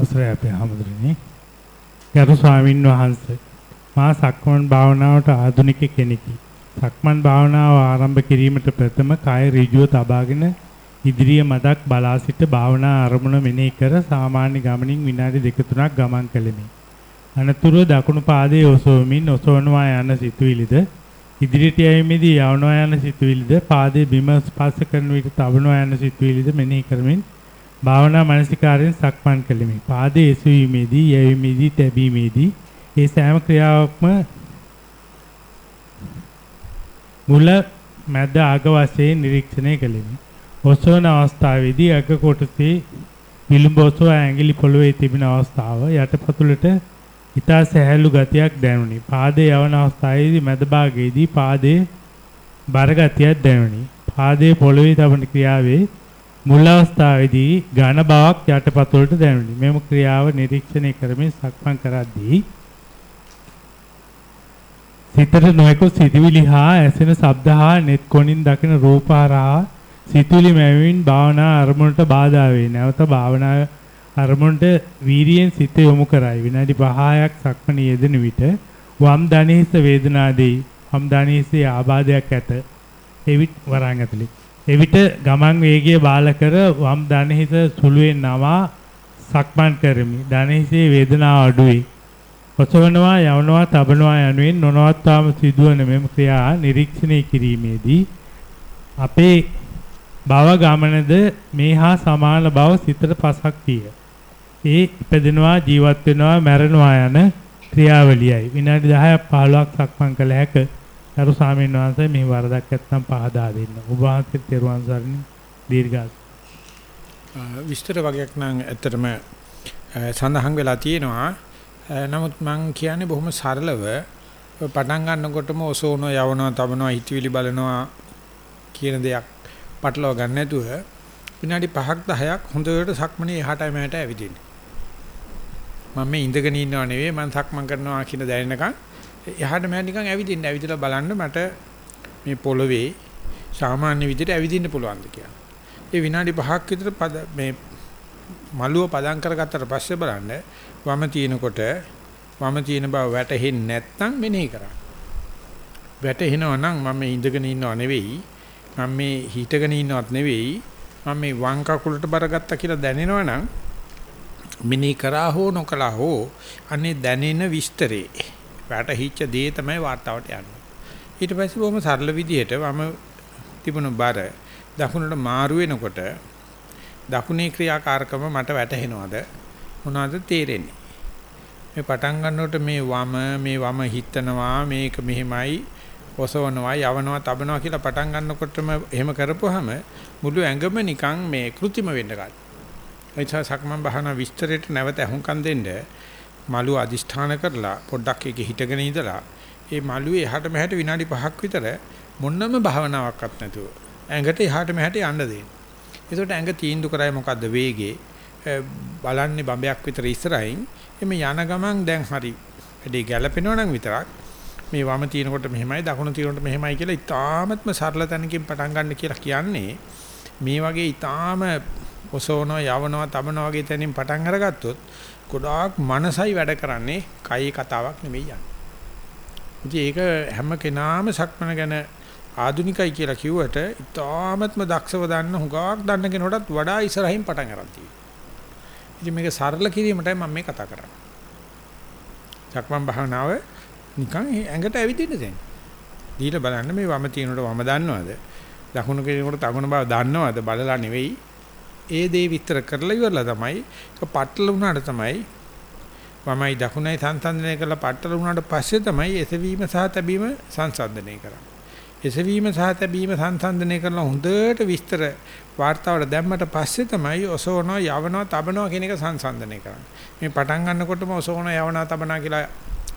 අවසරයි අපේ හැමදෙරණි. ගරු ස්වාමින් වහන්සේ මා සක්මන් භාවනාවට ආධුනික කෙනෙකි. සක්මන් භාවනාව ආරම්භ කිරීමට ප්‍රථම කය ඍජුව තබාගෙන ඉදිරිය මදක් බලා සිට භාවනා ආරමුණ මෙනෙහි කර සාමාන්‍ය ගමනින් විනාඩි දෙක තුනක් ගමන් කළෙමි. අනතුරුව දකුණු පාදයේ ඔසවමින් ඔසවනවා යන සිතුවිලිද ඉදිරියට යෑමේදී යවනවා යන සිතුවිලිද පාදයේ බිම ස්පර්ශ කරන විට තබනවා යන සිතුවිලිද මෙනෙහි කරමින් භාවනා මානසිකාරයෙන් සක්මන් කළෙමි. පාදයේ එසවීමේදී යැවීමේදී තැබීමේදී ඒ සෑම ක්‍රියාවක්ම මුල මැද අග වශයෙන් නිරීක්ෂණය කළෙමි. ඔසවන අවස්ථාවේදී අග කොටසේ විලුඹ ඔසවා ඇඟිලි පොළවේ තිබෙන අවස්ථාව යටපතුලට ඊතා සහැල්ලු ගතියක් දැනුනි. පාදයේ යවන අවස්ථාවේදී මැද භාගයේදී පාදයේ බර ගතියක් දැනුනි. පාදයේ පොළවේ තබන ක්‍රියාවේ මුල් අවස්ථාවේදී ඝන බවක් යටපතුලට දැනුනි. මෙම ක්‍රියාව නිරීක්ෂණය කරමින් සක්මන් කරද්දී සිතට නොයෙකුත් සිතුවිලි හා ඇසෙන ශබ්ද හා නෙත් කොණින් දකින රූප හරහා සිතුවිලි මැවින් භාවනා අරමුණට බාධා වේ. නැවත භාවනා අරමුණට වීරියෙන් සිත යොමු කරයි. විනාඩි 5ක් සක්මණේ යෙදෙන විට වම් දණහිස වේදනා දෙයි. වම් දණහිසේ ආබාධයක් ඇත. එවිට වරන් ඇතුලේ. එවිට ගමන් වේගය බාල කර වම් දණහිස සුළුවෙන් නවා සක්මන් කරමි. දණහිසේ වේදනාව අඩුවේ. ඔසවනවා යවනවා තබනවා යනුවෙන් නොනවත්වාම සිදුවන මෙම ක්‍රියා නිරීක්ෂණය කිරීමේදී අපේ භව ගමනද මේ හා සමාන බව සිතට පසක් විය. ඒ ඉපදෙනවා ජීවත් වෙනවා මැරෙනවා යන ක්‍රියාවලියයි. විනාඩි 10ක් 15ක් සක්මන් කළ හැක. කරු සාමීන් වහන්සේ මේ වරදක් නැත්නම් පහදා දෙන්න. ඔබ වහන්සේ තෙරුවන් සරණින් දීර්ඝාස. විස්තර වගේක් නම් ඇත්තටම සඳහන් වෙලා තියෙනවා. නමුත් මම කියන්නේ බොහොම සරලව පටන් ගන්නකොටම ඔසෝන යවනවා තබනවා හිතවිලි බලනවා කියන දෙයක් පටලවා ගන්න නැතුව විනාඩි 5ක් 10ක් හොඳට සක්මනේ එහාට මෙහාට ඇවිදින්න. මම මේ ඉඳගෙන ඉන්නව නෙවෙයි මම සක්මන් කරනවා කියන දැනෙනකන් එහාට මෙහාට නිකන් ඇවිදින්න ඇවිදලා බලන්න මට මේ පොළවේ සාමාන්‍ය විදිහට ඇවිදින්න පුළුවන්ද කියලා. ඒ විනාඩි 5ක් විතර මේ මළුව පදම් කරගත්තට පස්සේ බලන්න වම තිනකොට වම තින බව වැටහෙන්නේ නැත්නම් මෙනෙහි කරා. වැටෙනවා නම් මම මේ ඉඳගෙන ඉන්නව නෙවෙයි මම මේ හිටගෙන ඉන්නවත් නෙවෙයි මම මේ වම් කකුලට බරගත්තා කියලා දැනෙනවා නම් මෙනෙහි කරා හෝ නොකලා හෝ අනේ දැනෙන විස්තරේ වැටහිච්ච දේ තමයි වார்த்தාවට යන්නේ. ඊට පස්සේ බොහොම සරල විදිහට වම තිබුණු බර දකුණට මාරු වෙනකොට දකුණේ ක්‍රියාකාරකම මට වැටහෙනවද? මොනවද තේරෙන්නේ? මේ පටන් ගන්නකොට මේ වම මේ වම හිතනවා මේක මෙහෙමයි ඔසවනවා යවනවා තබනවා කියලා පටන් ගන්නකොටම එහෙම කරපුවාම මුළු ඇඟම නිකන් මේ કૃතිම වෙන්න ගන්නවා ඒ නිසා සක්මන් භාවනා විස්තරයට නැවත අහුම්කම් දෙන්න මලු අදිෂ්ඨාන කරලා පොඩ්ඩක් එක හිටගෙන ඉඳලා ඒ මලුවේ එහාට මෙහාට විනාඩි 5ක් විතර මොන්නම භාවනාවක්වත් නැතුව ඇඟට එහාට මෙහාට යන්න දෙන්න. ඒකට ඇඟ තීන්දු කරයි මොකද්ද? වේගේ බලන්නේ බම්බයක් විතර ඉස්සරහින්. එමෙ යන ගමන් දැන් හරි වැඩේ ගැලපෙනවා නම් විතරක්. මේ වම තිනකොට මෙහෙමයි දකුණ තිනකොට මෙහෙමයි කියලා ඉතාමත්ම සරල තැනකින් පටන් ගන්න කියලා කියන්නේ මේ වගේ ඉතාම ඔසවනවා යවනවා තබනවා වගේ තැනින් පටන් අරගත්තොත් ගොඩාක් මනසයි වැඩ කරන්නේ කයි කතාවක් නෙමෙයි යන්නේ. ඒක හැම කෙනාම සක්මන ගැන ආදුනිකයි කියලා කිව්වට ඉතාමත්ම දක්ෂව දන්න හුඟක් දන්න කෙනෙකුටත් වඩා ඉස්සරහින් පටන් ගන්න තියෙනවා. ඉතින් මේක සරල කිරීමටයි මම මේ කතා කරන්නේ. සක්මන් භාවනාව නිකන් ඇඟට ඇවිදින්න දෙන්න. දීලා බලන්න මේ වම තියනකොට වම දන්නවද? දකුණු කෙනෙකුට දකුණු බව දන්නවද? බලලා නෙවෙයි. ඒ දේ විතර කරලා ඉවරලා තමයි ඒක පටල වුණාට තමයි වමයි දකුණයි සංසන්දනය කරලා පටල වුණාට පස්සේ තමයි එසවීම සහ තැබීම සංසන්දනය කරන්නේ. එසවීම සහ තැබීම සංසන්දනය කරලා හොඳට විස්තර වார்த்தාවට දැම්මට පස්සේ තමයි ඔසවනවා යවනවා තබනවා කියන එක සංසන්දනය කරන්නේ. මේ පටන් ගන්නකොටම ඔසවනවා යවනවා තබනවා කියලා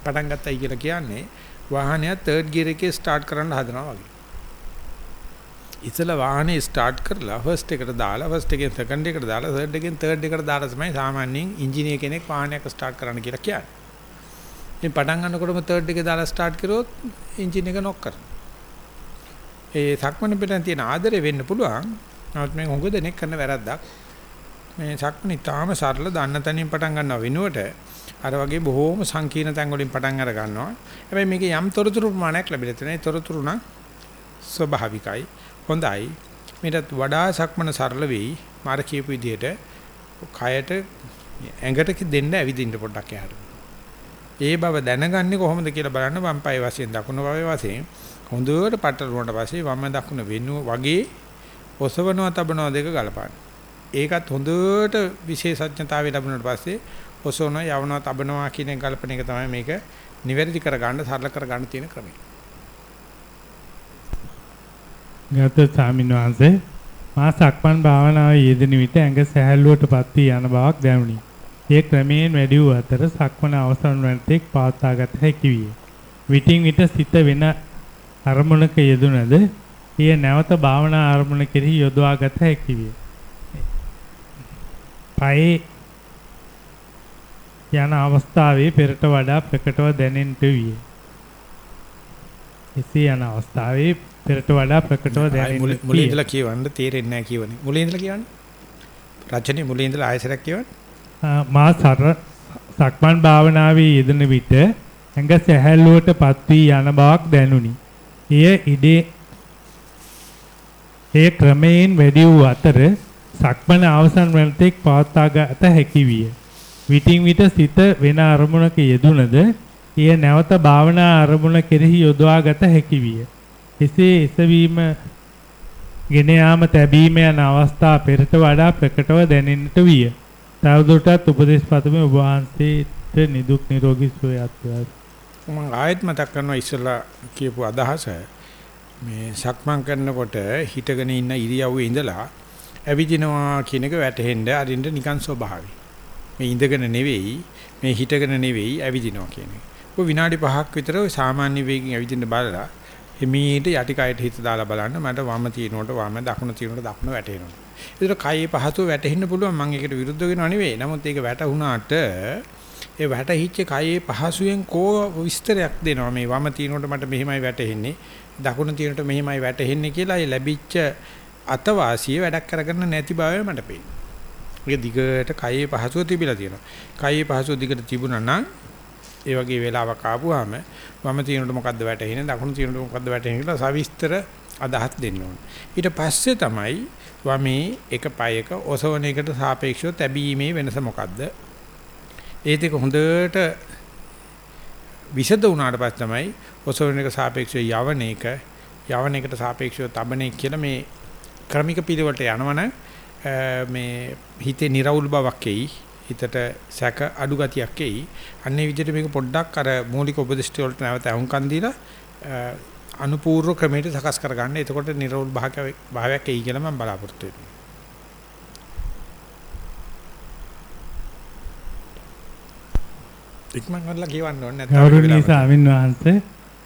පටන් ගත්තයි කියලා කියන්නේ වාහනය 3rd gear එකේ start කරන්න හදනවා වගේ. ඉතල වාහනේ ස්ටාර්ට් කරලා ෆස්ට් එකට දාලා ෆස්ට් එකෙන් සෙකන්ඩ් එකට දාලා තර්ඩ් එකෙන් තර්ඩ් එකට දාලා තමයි සාමාන්‍යයෙන් ඉංජිනේර කෙනෙක් වාහනයක් ස්ටාර්ට් කරන්න කියලා කියන්නේ. ඉතින් පටන් ගන්නකොටම තර්ඩ් එකේ දාලා ස්ටාර්ට් කරොත් එන්ජින් එක නොක් කරනවා. ඒ සක්මණ පිටන් තියෙන ආදරේ වෙන්න පුළුවන්. නමුත් මේ හොඟ දෙනෙක් කරන වැරද්දක්. මේ සක්මණ ඊටාම සරල දන්න තැනින් පටන් ගන්නව වෙනුවට අර වගේ බොහෝම සංකීර්ණ තැන් වලින් පටන් අර ගන්නවා. හැබැයි මේකේ යම් තොරතුරු ප්‍රමාණයක් ලැබිලා තියෙනවා. ඒ තොරතුරු නම් ස්වභාවිකයි. හොඳයි. මේකට වඩා සක්මන සරල වෙයි. මාර කියපු විදිහට කයට ඇඟට දෙන්න ඇවිදින්න පොඩ්ඩක් එහාට. ඒ බව දැනගන්නේ කොහොමද කියලා බලන්න වම් පාය වශයෙන් දකුණු පාය වශයෙන් හොඳට පටල වුණාට පස්සේ වම් දකුණ වෙනුව වගේ ඔසවනවා තබනවා දෙක ගලපන්න. ඒකත් හොඳට විශේෂඥතාවය ලැබුණාට පස්සේ ඔසවනවා යවනවා තබනවා කියන ගලපන එක තමයි මේක නිවැරදි කරගන්න සරල කරගන්න තියෙන ක්‍රමය. ගත ස්වාමීන් වහන්සේ මා සක්මන් භාවනාවේ යෙදෙන විට ඇඟ සැහැල්ලුවටපත් වී යන බවක් දැනුනි. ඒ ක්‍රමයෙන් වැඩි වූ අතර සක්මන අවසන් වන තෙක් පවත්වාගත හැකි විය. විටින් විට සිත වෙන අරමුණක යෙදුනද එය නැවත භාවනා අරමුණ කෙරෙහි යොදවාගත හැකි විය. පයේ යන අවස්ථාවේ පෙරට වඩා ප්‍රකටව දැනෙන්නට විය. එසේ යන අවස්ථාවේ පෙරට වඩා ප්‍රකටව දැනෙන්නට මුලින් ඉඳලා කියවන්න තේරෙන්නේ නැහැ කියවනේ. මුලින් ඉඳලා කියවන්න. රචනයේ මුලින් ඉඳලා ආයසරයක් කියවන්න. මා සර සක්මන් භාවනාවේ යෙදෙන විට ඇඟ සැහැල්ලුවටපත් වී යන බවක් දැනුනි. එය ඉදේ ඒ ක්‍රමයෙන් වැඩි වූ අතර සක්මන අවසන් වන තෙක් පවත්වාගත හැකි විය. විටින් විට සිත වෙන අරමුණක යෙදුනද එය නැවත භාවනා අරමුණ කෙරෙහි යොදවාගත හැකි විය. එසේ එසවීම ගෙන යාම තැබීම යන අවස්ථා පෙරට වඩා ප්‍රකටව දැනෙන්නට විය. තවදුරටත් උපදේශ පතමි ඔබ වහන්සේට නිදුක් නිරෝගී සුවය අත්වේවා. මම ආයෙත් මතක් කරනවා ඉස්සලා කියපු අදහස මේ සක්මන් කරනකොට හිටගෙන ඉන්න ඉරියව්වේ ඉඳලා ඇවිදිනවා කියන එක වැටහෙන්න අරින්න නිකන් ස්වභාවයි. මේ ඉඳගෙන නෙවෙයි මේ හිටගෙන නෙවෙයි ඇවිදිනවා කියන එක. ඔය විනාඩි 5ක් විතර සාමාන්‍ය වේගයෙන් ඇවිදින්න බලලා හිමීට යටි කයට හිත දාලා බලන්න මට වම තියනකොට වම දකුණ තියනකොට දකුණ වැටෙනවා. ඒතර කයේ පහසුව වැටෙන්න පුළුවන් මම ඒකට විරුද්ධ වෙනව නෙවෙයි. නමුත් ඒක වැටුණාට ඒ වැටහිච්ච කයේ පහසුවෙන් කෝ විස්තරයක් දෙනවා මේ වම තියනකොට මට මෙහෙමයි වැටෙන්නේ දකුණ තියනකොට මෙහෙමයි වැටෙන්නේ කියලා ඒ ලැබිච්ච අතවාසිය වැඩක් කරගන්න නැති බවයි මට පේන්නේ. ඒක දිගට කයේ පහසුව තිබිලා තියෙනවා. කයේ පහසුව දිගට තිබුණා නම් ඒ වගේ වෙලාවක් ආපුවාම වම තියනකොට මොකද්ද වැටෙන්නේ දකුණු තියනකොට මොකද්ද වැටෙන්නේ කියලා සවිස්තර අදහස් දෙන්න ඕනේ. ඊට පස්සේ තමයි වමේ එක පයක ඔසවන එකට සාපේක්ෂව තැබීමේ වෙනස මොකද්ද? ඒ දෙක හොඳට විසද වුණාට පස්සේ තමයි ඔසවන එක සාපේක්ෂව යවන එක යවන එකට සාපේක්ෂව තබන එක කියලා මේ ක්‍රමික පිළිවෙලට යනවනම් මේ හිතේ निराවුල් බවක් එයි හිතට සැක අඩු ගතියක් එයි අන්නේ විදිහට මේක පොඩ්ඩක් අර මූලික උපදේශ වලට නැවත අහුම්කන් දීලා අනුපූර්ව ක්‍රමයට සකස් කරගන්න. එතකොට නිර්වෘල් භාවයක් එයි කියලා මම බලාපොරොත්තු වෙනවා. ඉක්මන් කරලා කියවන්න ඕනේ නැත්නම් ගෞරවනීය ස්වාමීන් වහන්සේ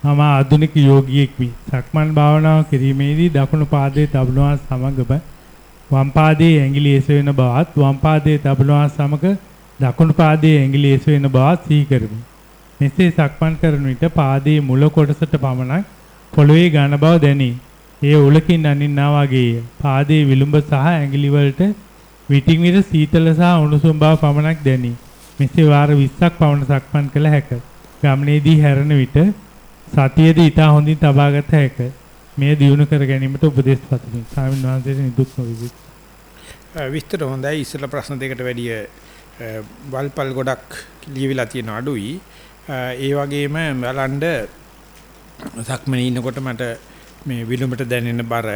මම ආධුනික යෝගියෙක් වි. සක්මන් භාවනාව කිරීමේදී දකුණු පාදයේ තබනවා සමගම වම් පාදයේ ඇඟිලි එසවෙන බවත් වම් පාදයේ තබනවා සමග දකුණු පාදයේ ඇඟිලි එසවෙන බවත් සිහි කරමි. මෙසේ සක්මන් කරන විට පාදයේ මුල කොටසට පමණක් පොළවේ ඝන බව දැනේ. ඒ උලකින් අනින්නා වගේය. පාදයේ විලුඹ සහ ඇඟිලි වලට විටින් විට සීතල සහ උණුසුම් බව පමණක් දැනේ. මෙසේ වාර 20ක් පමණ සක්මන් කළ හැක. ගමනේදී හැරෙන විට සතියේදී ඊට හොඳින් තබාගත හැක. මේ දියුණු කර ගැනීමට උපදෙස් පතමි. ස්වාමීන් වහන්සේට නිදුක් නොවේවි. විස්තර හොඳයි ඉස්සෙල්ලා ප්‍රශ්න දෙකට වැඩිය වල්පල් ගොඩක් ලියවිලා තියෙන අඩුයි. ඒ වගේම බලන්න සක්මනේ ඉන්නකොට මට මේ විලුඹට දැනෙන බර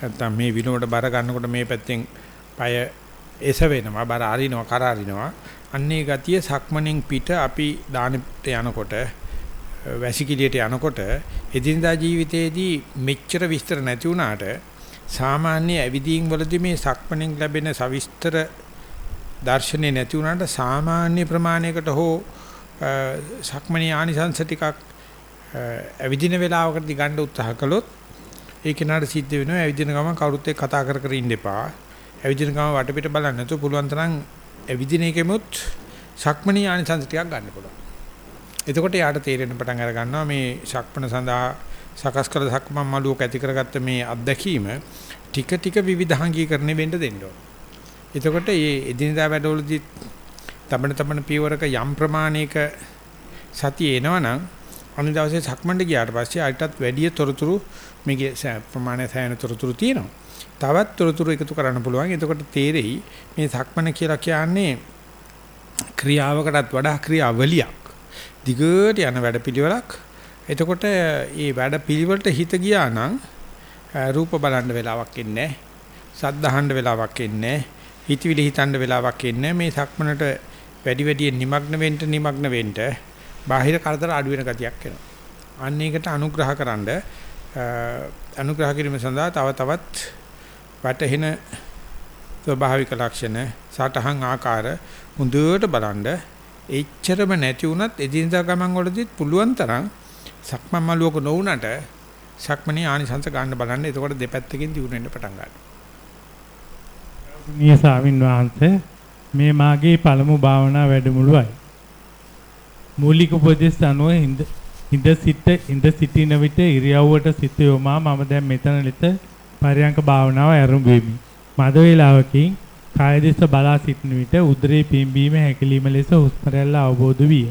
නැත්තම් මේ විලුඹට බර ගන්නකොට මේ පැත්තෙන් পায় එස වෙනවා බර අරිනවා කර අරිනවා අන්නේ ගතිය සක්මණෙන් පිට අපි දානෙට යනකොට වැසිකිළියට යනකොට එදිනදා ජීවිතයේදී මෙච්චර විස්තර නැති වුණාට සාමාන්‍ය ඇවිදීම් වලදී මේ සක්මණෙන් ලැබෙන සවිස්තර දර්ශනේ නැති වුණාට සාමාන්‍ය ප්‍රමාණයකට හෝ සක්මණේ ආනිසංස ටිකක් ඇවිදින වෙලාවකදී ගන්න උත්සාහ කළොත් ඒ කෙනාට සිද්ධ වෙනවා ඇවිදින ගමන් කවුරුත් එක්ක කතා කර කර ඉන්න එපා. ඇවිදින ගමන් වටපිට බලන්න නැතුව පුළුවන් තරම් ඇවිදින එකෙමුත් සක්මණේ ආනිසංස ටිකක් ගන්න පුළුවන්. එතකොට යාට තේරෙන්න පටන් අර ගන්නවා මේ ශක්මණ සඳහා සකස් කළ සක්මන් මළුවක ඇති කරගත්ත මේ අත්දැකීම ටික ටික විවිධාංගීකරණය වෙන්න දෙන්න ඕන. එතකොට මේ එදිනදා වැඩවලදී තමන තමන පියවරක යම් ප්‍රමාණයක සතිය එනවනම් අනිත් දවසේ සක්මණට ගියාට පස්සේ ආයතත් වැඩි තොරතුරු මේකේ ප්‍රමාණය සෑහෙන තොරතුරු තියෙනවා. තවත් තොරතුරු එකතු කරන්න පුළුවන්. එතකොට තේරෙයි මේ සක්මණ කියලා කියන්නේ ක්‍රියාවකටත් වඩා ක්‍රියාවලියක්. දිගට යන වැඩපිළිවෙලක්. එතකොට මේ වැඩපිළිවෙලට හිත ගියා නම් රූප බලන්න වෙලාවක් ඉන්නේ නැහැ. සද්ද අහන්න වෙලාවක් ඉන්නේ නැහැ. හිතවිලි හිතන්න වෙලාවක් ඉන්නේ මේ සක්මනට වැඩි වැඩියෙන් নিমগ্ন වෙන්න নিমগ্ন වෙන්න බාහිර කරදර අඩු වෙන ගතියක් එනවා. අන්න ඒකට අනුග්‍රහකරනද අනුග්‍රහ කිරීම සඳහා තව තවත් වැටහෙන ස්වභාවික ලක්ෂණ සටහන් ආකාර හොඳට බලන්න එච්චරම නැති වුණත් එදිනදා ගමන් වලදීත් පුළුවන් තරම් සක්මන් මළුවක නොවුනට සක්මණේ ආනිසංස ගන්න බලන්න එතකොට දෙපැත්තකින් දිනු වෙන්න පටන් ගන්නවා. නිය ස්වාමින් වහන්සේ මේ මාගේ පළමු භාවනා වැඩමුළුවයි. මූලික උපදේශ අනුව හිඳ හිඳ සිට ඉඳ සිටින විට ඉරියව්වට සිත යොමා මම දැන් මෙතන ලෙස පරයන්ක භාවනාව ආරම්භ වෙමි. මද වේලාවකින් කාය දෙස බලා සිටින විට උදරේ පිම්බීම හැකිලිම ලෙස හුස්ම රැල්ල අවබෝධ විය.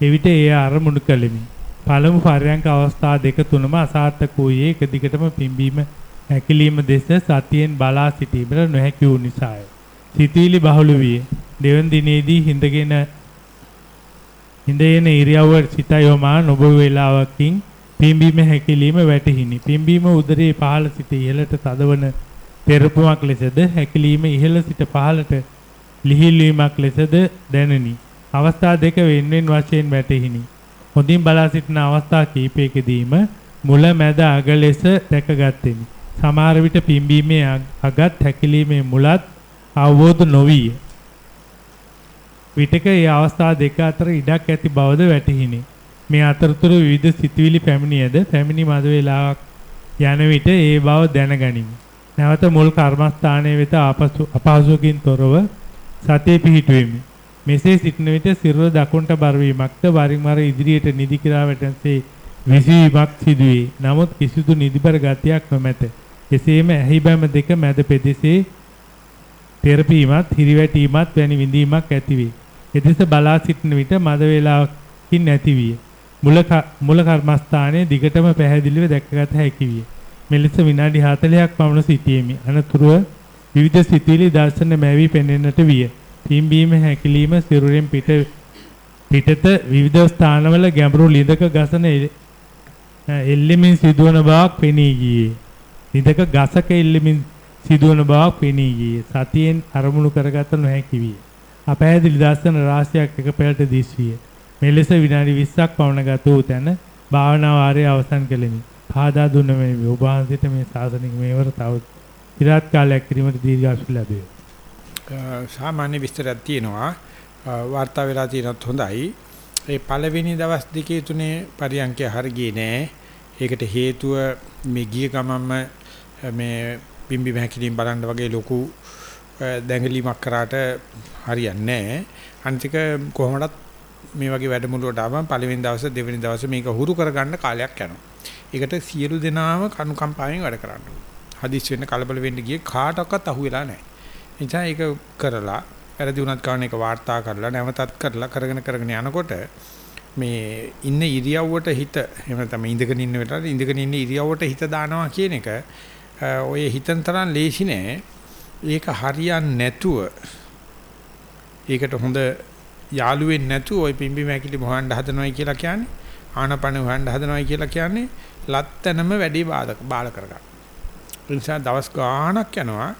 එවිට එය අරමුණු කළෙමි. පළමු පරයන්ක අවස්ථා දෙක තුනම අසාර්ථක වූයේ එක දිගටම පිම්බීම හැකිලිම දෙස සතියෙන් බලා සිටීමට නොහැකි වූ නිසාය. සිතීලි බහුල විය. දෙවන දිනේදී හිඳගෙන හිඳගෙන ඉරියව්ව සිත යොමා නොබ වේලාවකින් පිම්බීම හැකිලිම වැටහිනි. පිම්බීම උදරයේ පහළ සිට ඉහළට තදවන පෙරපුමක් ලෙසද හැකිලිම ඉහළ සිට පහළට ලිහිල් වීමක් ලෙසද දැනිනි. අවස්ථා දෙක වෙන්වෙන් වශයෙන් වැටහිනි. හොඳින් බලා සිටින අවස්ථා කිහිපයකදීම මුල මැද අග ලෙස දැකගත්තෙමි. සමහර විට පිම්බීමේ අගත් හැකිලීමේ මුලත් අවබෝධ නොවිය. විටක ඒ අවස්ථා දෙක අතර ඉඩක් ඇති බවද වැටහිණි. මේ අතරතුර විවිධ සිතුවිලි පැමිණියද පැමිණි මද වේලාවක් යන විට ඒ බව දැනගනිමි. නැවත මුල් කර්මස්ථානයේ වෙත ආපසු අපහසුකින් තොරව සතිය පිහිටුවෙමි. මෙසේ සිටින විට සිරුර දකුණට බර වීමක්ද වරින් වර ඉදිරියට නිදි කිරා වැටෙනසේ විසීමක් සිදුවේ. නමුත් කිසිදු නිදිබර ගතියක් නොමැත. එසේම ඇහි බැම දෙක මැද පෙදෙසේ තෙරපීමත් හිරිවැටීමත් වැනි විඳීමක් ඇතිවේ. එදෙස බලා සිටින විට මද වේලාවකින් නැති විය. මුල මුල කර්මස්ථානයේ දිගටම පැහැදිලිව දැකගත හැකි විය. මෙලෙස විනාඩි 40ක් පමණ සිටියෙමි. අනතුරුව විවිධ සිතුවිලි දර්ශන මැවි පෙනෙන්නට විය. පිම්බීම හැකිලිම සිරුරෙන් පිට පිටත විවිධ ස්ථානවල ගැඹුරු ලිඳක ගසන එල්ලෙමින් සිදුවන බවක් පෙනී ගියේ. ලිඳක ගසක එල්ලෙමින් සිදුවන බවක් පෙනී ගියේ. සතියෙන් අරමුණු කරගත නොහැකි විය. අපැහැදිලි දර්ශන රාශියක් එක පෙළට දිස් විය. මෙලෙස විනාඩි 20ක් පමණ ගත වූ තැන භාවනා වාරය අවසන් කළෙමි. පාදා දුන්න මේ ඔබ වහන්සේට මේ සාසනික මේවර තව ඉරාත් කාලයක් කිරීමට දීර්ඝායුෂ ලැබේ. සාමාන්‍ය විස්තරයක් තියෙනවා. වාර්තා වෙලා තියෙනත් හොඳයි. ඒ පළවෙනි දවස් දෙකේ තුනේ පරියන්කය හරියන්නේ නැහැ. ඒකට හේතුව මේ ගිය ගමන්ම මේ පිම්බි මහකිලින් බලන්න වගේ ලොකු දැඟලීමක් කරාට හරියන්නේ නැහැ. අනිතික කොහොමදත් මේ වගේ වැඩමුළුවට ආවම පළවෙනි දවස් දෙවෙනි දවස් මේක හුරු කරගන්න කාලයක් යනවා. ඒකට සියලු දෙනාම කනුකම්පාවෙන් වැඩ කරන්න ඕනේ. හදිස් වෙන්න කලබල වෙන්න ගියේ කාටවත් අහුවෙලා නැහැ. එනිසා ඒක කරලා වැරදි වුණත් කවණ එක වාර්තා කරලා නැවතත් කරලා කරගෙන කරගෙන යනකොට මේ ඉන්න ඉරියව්වට හිත එහෙම නැත්නම් ඉඳගෙන ඉන්න වෙලාවට ඉඳගෙන ඉන්න ඉරියව්වට හිත දානවා කියන එක ඔය හිතන තරම් ලේසි නෑ. ඒක හරියන්නේ නැතුව ඒකට හොඳ යාළුවෙන් නැතුව ওই පිම්බි මැකිලි මොහොන්ඩ හදනවයි කියලා කියන්නේ ආනපන හොයන්න හදනවයි කියලා කියන්නේ ලත්තනම වැඩි බාධක බාල කරගන්න. ඒ නිසා දවස් ගාණක් යනවා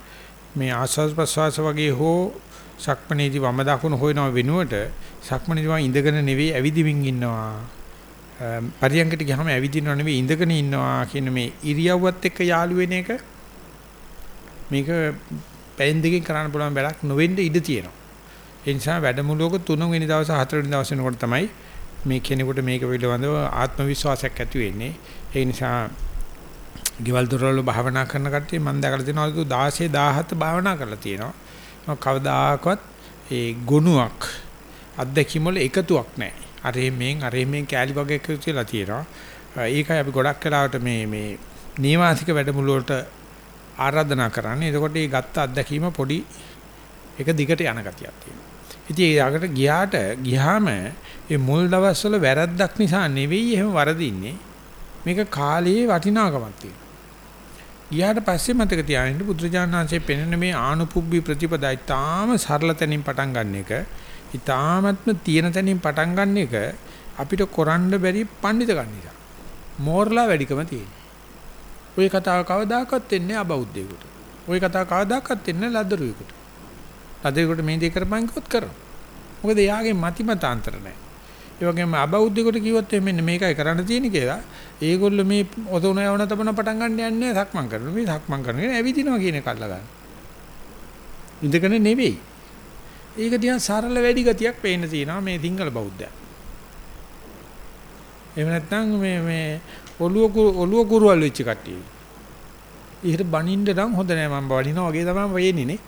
මේ ආස්වාද ප්‍රසවාස වගේ හෝ සක්මණේදී වම දකුණ හොයනව වෙනුවට සක්මණේදී වම ඉඳගෙන නෙවෙයි ඇවිදිමින් ඉන්නවා. පරියංගකට ගියාම ඇවිදිනව නෙවෙයි ඉඳගෙන ඉන්නවා කියන මේ ඉරියව්වත් එක්ක යාළු වෙන එක මේක පැයෙන් දෙකකින් කරන්න පුළුවන් වැඩක් නොවෙන්න ඉඩ තියෙනවා. ඒ නිසා වැඩමුළුවක තුන්වෙනි දවස් හතරවෙනි දවස් වෙනකොට තමයි මේ කෙනෙකුට මේක පිළිබඳව ආත්ම විශ්වාසයක් ඇති වෙන්නේ. ඒ නිසා ගෙවල් දොරවල් භාවනා කරන කට්ටිය මම දැකලා තියෙනවා 16 17 භාවනා කරලා තියෙනවා. කවදාකවත් ඒ ගුණයක් අත්දැකීම් වල එකතුවක් නැහැ. අර මේන් අර මේන් කෑලි වගේ එකතු වෙලා තියෙනවා. ඒකයි අපි ගොඩක් වෙලාවට මේ මේ නීවාසික වැඩමුළු වලට ආරාධනා කරන්නේ. එතකොට මේ ගත්ත අත්දැකීම පොඩි ඒක දිගට යන ගතියක් තියෙනවා. ඉතින් ඒ යකට ගියාට ගියාම මේ මුල් දවස්වල වැරද්දක් නිසා නෙවෙයි එහෙම වරදින්නේ. මේක කාලයේ වටිනාකමක් තියෙනවා. ගියාට පස්සේ මතක තියාගන්න බුදුරජාණන්සේ පෙන්වන මේ ආනුපුබ්බි ප්‍රතිපදා ඊටාම සරල තැනින් පටන් ගන්න එක ඊටාමත්ම තියෙන තැනින් පටන් ගන්න එක අපිට කරන්න බැරි පඬිතකම් නිසා. මෝරලා වැඩිකම තියෙනවා. ওই කතාව කවදාකවත් එන්නේ අබෞද්ධයෙකුට. ওই කතාව කවදාකවත් එන්නේ ලද්දරුවෙකුට. ලද්දරුවෙකුට මේ දේ කරපන් කිව්වොත් කරනවා. මොකද එයාගේ මති මතාන්තර නැහැ. ඒ වගේම අබෞද්ධයෙකුට කිව්වොත් මෙන්න මේකයි කරන්න තියෙන්නේ කියලා. ඒගොල්ලෝ මේ ඔතන යවන තබන පටන් ගන්න යන්නේ සක්මන් කරනවා. මේ සක්මන් කරනවා ඇවිදිනවා කියන එක අල්ල ගන්න. ඉඳගෙන නෙවෙයි. ඒක දිහා සරල වැඩි ගතියක් පේන්න තියෙනවා මේ සිංහල බෞද්ධයා. එහෙම නැත්නම් මේ මේ ඔළුව ඔළුව කුරුවල් වෙච්ච කට්ටිය. ඊට බනින්න නම් හොඳ නෑ මම බනිනවා වගේ තමයි වෙන්නේ නේ.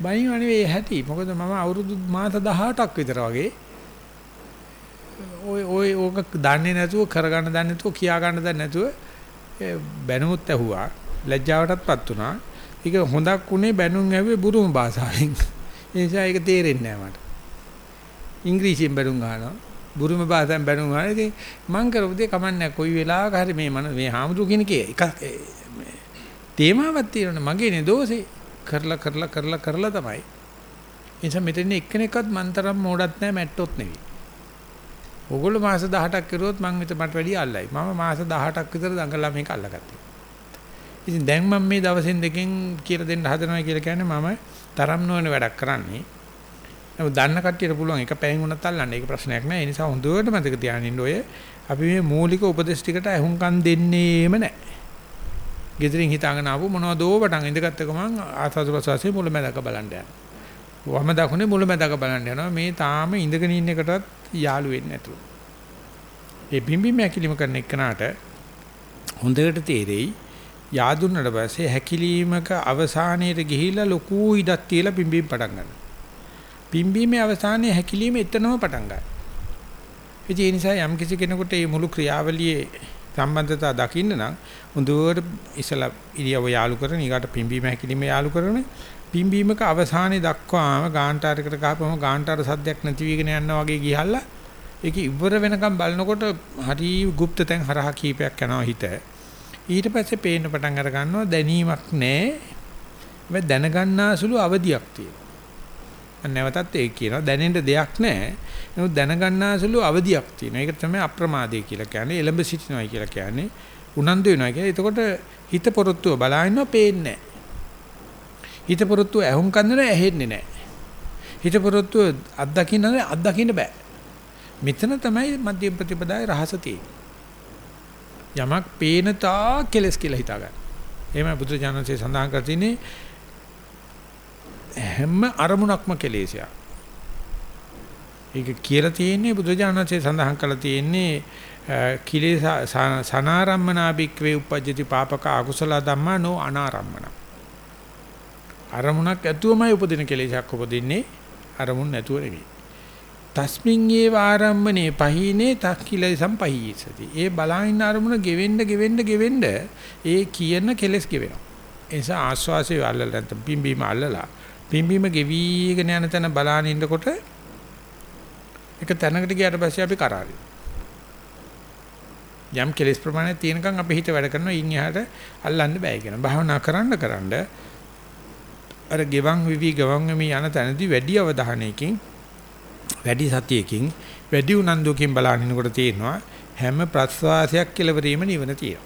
බනිනවා නෙවෙයි හැටි. මොකද මම අවුරුදු මාස 18ක් විතර වගේ ඔය ඔය ඕක දන්නේ නැතුව කරගන්න දන්නේ නැතුව කියා ගන්න දන්නේ නැතුව බැනුමුත් ඇහුවා. ලැජ්ජාවටත්පත් වුණා. ඒක හොඳක් උනේ බැනුම් ඇහුවේ බුරුම භාෂාවෙන්. ඒ නිසා ඒක තේරෙන්නේ නැහැ මට. ඉංග්‍රීසියෙන් බැනුම් ගන්නවා. බුරුම භාෂාවෙන් බැනුම් ගන්නවා. ඉතින් මං කරපු දේ කමන්නේ කොයි වෙලාවක හරි මේ මන මේ හාමුදුරු කෙනකේ එක තේමාවක් තියෙනවනේ මගේනේ දෝෂේ. කරලා කරලා කරලා කරලා තමයි. ඒ නිසා මෙතන එක්කෙනෙක්වත් මන්තරම් මෝඩත් නැහැ මැට්ටොත් නෙවෙයි. ඕගොල්ලෝ මාස 18ක් කරුවොත් මං විතර මට වැඩිය අල්ලයි. මම මාස 18ක් විතර දඟලලා මේක අල්ලගත්තා. ඉතින් දැන් මම මේ දවසෙන් දෙකෙන් කියලා දෙන්න හදනවා කියලා කියන්නේ මම තරම් නොවන වැඩක් කරන්නේ. නමුත් දන්න කට්ටියට පුළුවන් එක පැයෙන් උනත් අල්ලන්න. ඒක ප්‍රශ්නයක් නෑ. ඒ නිසා හොඳට මතක තියාගන්න ඔය අපි මේ මූලික උපදේශ ටිකට අහුම්කම් දෙන්නේම නෑ. ගෙදරින් හිතාගෙන ආපු මොනවදෝ වටන් ඉඳගත්ත ගමන් ආසාද ප්‍රසවාසයේ මුලැමැදක බලන්න යනවා. වම දකුණේ මුලැමැදක බලන්න යනවා. මේ තාම ඉඳගෙන ඉන්න එකටත් යාළු වෙන්නේ නැතුව. ඒ බිම්බි මැකිලිම කරන එකනට හොඳට තේරෙයි යාදුන්නට පස්සේ හැකිලීමක අවසානයේට ගිහිලා ලොකු ඉඩක් තියලා පිම්බීම පටන් ගන්නවා. පිම්බීමේ අවසානයේ හැකිලීම එතනම පටන් ගන්නවා. ඒ නිසා යම් කිසි කෙනෙකුට මේ මුළු ක්‍රියාවලියේ සම්බන්ධතාව දකින්න නම් හොඳට ඉසලා ඉරියව යාලු කරන ඊගාට පිම්බීම හැකිලිම යාලු කරන පිම්බීමක අවසානයේ දක්වාම ගාන්ටාරයකට ගහපම ගාන්ටාර සද්දයක් නැති වීගෙන යනවා වගේ ගිහල්ලා ඒක ඉවර වෙනකම් බලනකොට හරි গুপ্ত තැන් හරහා කීපයක් යනවා හිත. ඊට පස්සේ පේන්න පටන් අර ගන්නවා දැනීමක් නැහැ. දැනගන්නාසුළු අවදියක් තියෙනවා. නැවතත් ඒක කියනවා දැනෙන්න දෙයක් නැහැ. නමුත් දැනගන්නාසුළු අවදියක් තියෙනවා. ඒක තමයි අප්‍රමාදය කියලා කියන්නේ. එළඹ සිටිනවයි කියලා කියන්නේ. උනන්දු වෙනවා කියන්නේ. එතකොට හිත පොරොත්තුව බලාගෙනව පේන්නේ නැහැ. හිත පොරොත්තුව ඇහුම් කන්දන ඇහෙන්නේ නැහැ. හිත පොරොත්තුව අත්දකින්න අත්දකින්න බෑ. මෙතන තමයි මධ්‍යම ප්‍රතිපදාවේ රහස තියෙන්නේ. යමක් පේන තා කෙලස් කියලා හිතා ගන්න. එහෙම බුදුජානකසේ සඳහන් කර තින්නේ හැම අරමුණක්ම කෙලෙසයක්. ඒක කියලා තියෙන්නේ බුදුජානකසේ සඳහන් කරලා තියෙන්නේ කිලේස සනාරම්මනාභික්වේ උපජ්ජති පාපක අකුසල ධම්මා නෝ අනාරම්මන. අරමුණක් ඇතුවමයි උපදින කෙලෙසක් උපදින්නේ අරමුණ නැතුව නෙවෙයි. තස්මින් ඒ ආරම්මනේ පහිනේ තක්කිලයි සම්පහීසති. ඒ බලාගෙන අරමුණ ගෙවෙන්න ගෙවෙන්න ගෙවෙන්න ඒ කියන කෙලස් ගෙවෙනවා. ඒ නිසා ආස්වාසිය අල්ලලා නැත්නම් පිම්බීම අල්ලලා පිම්බීම ගෙවිගෙන යන තැන බලාගෙන ඉන්නකොට එක තැනකට ගියාට පස්සේ අපි කරාරි. යම් කෙලස් ප්‍රමාණයක් තියෙනකන් අපි හිත වැඩ කරනවා ඉන් එහාට අල්ලන්න බෑ කියන. භාවනා කරන්න කරන්න අර ගෙවන් විවි ගවන් වෙමි යන තැනදී වැඩි අවධානයකින් වැඩි සතියකින් වැඩි උනන්දුවකින් බලනකොට තේරෙනවා හැම ප්‍රස්වාසයක් කෙලවරීම නිවන තියෙනවා.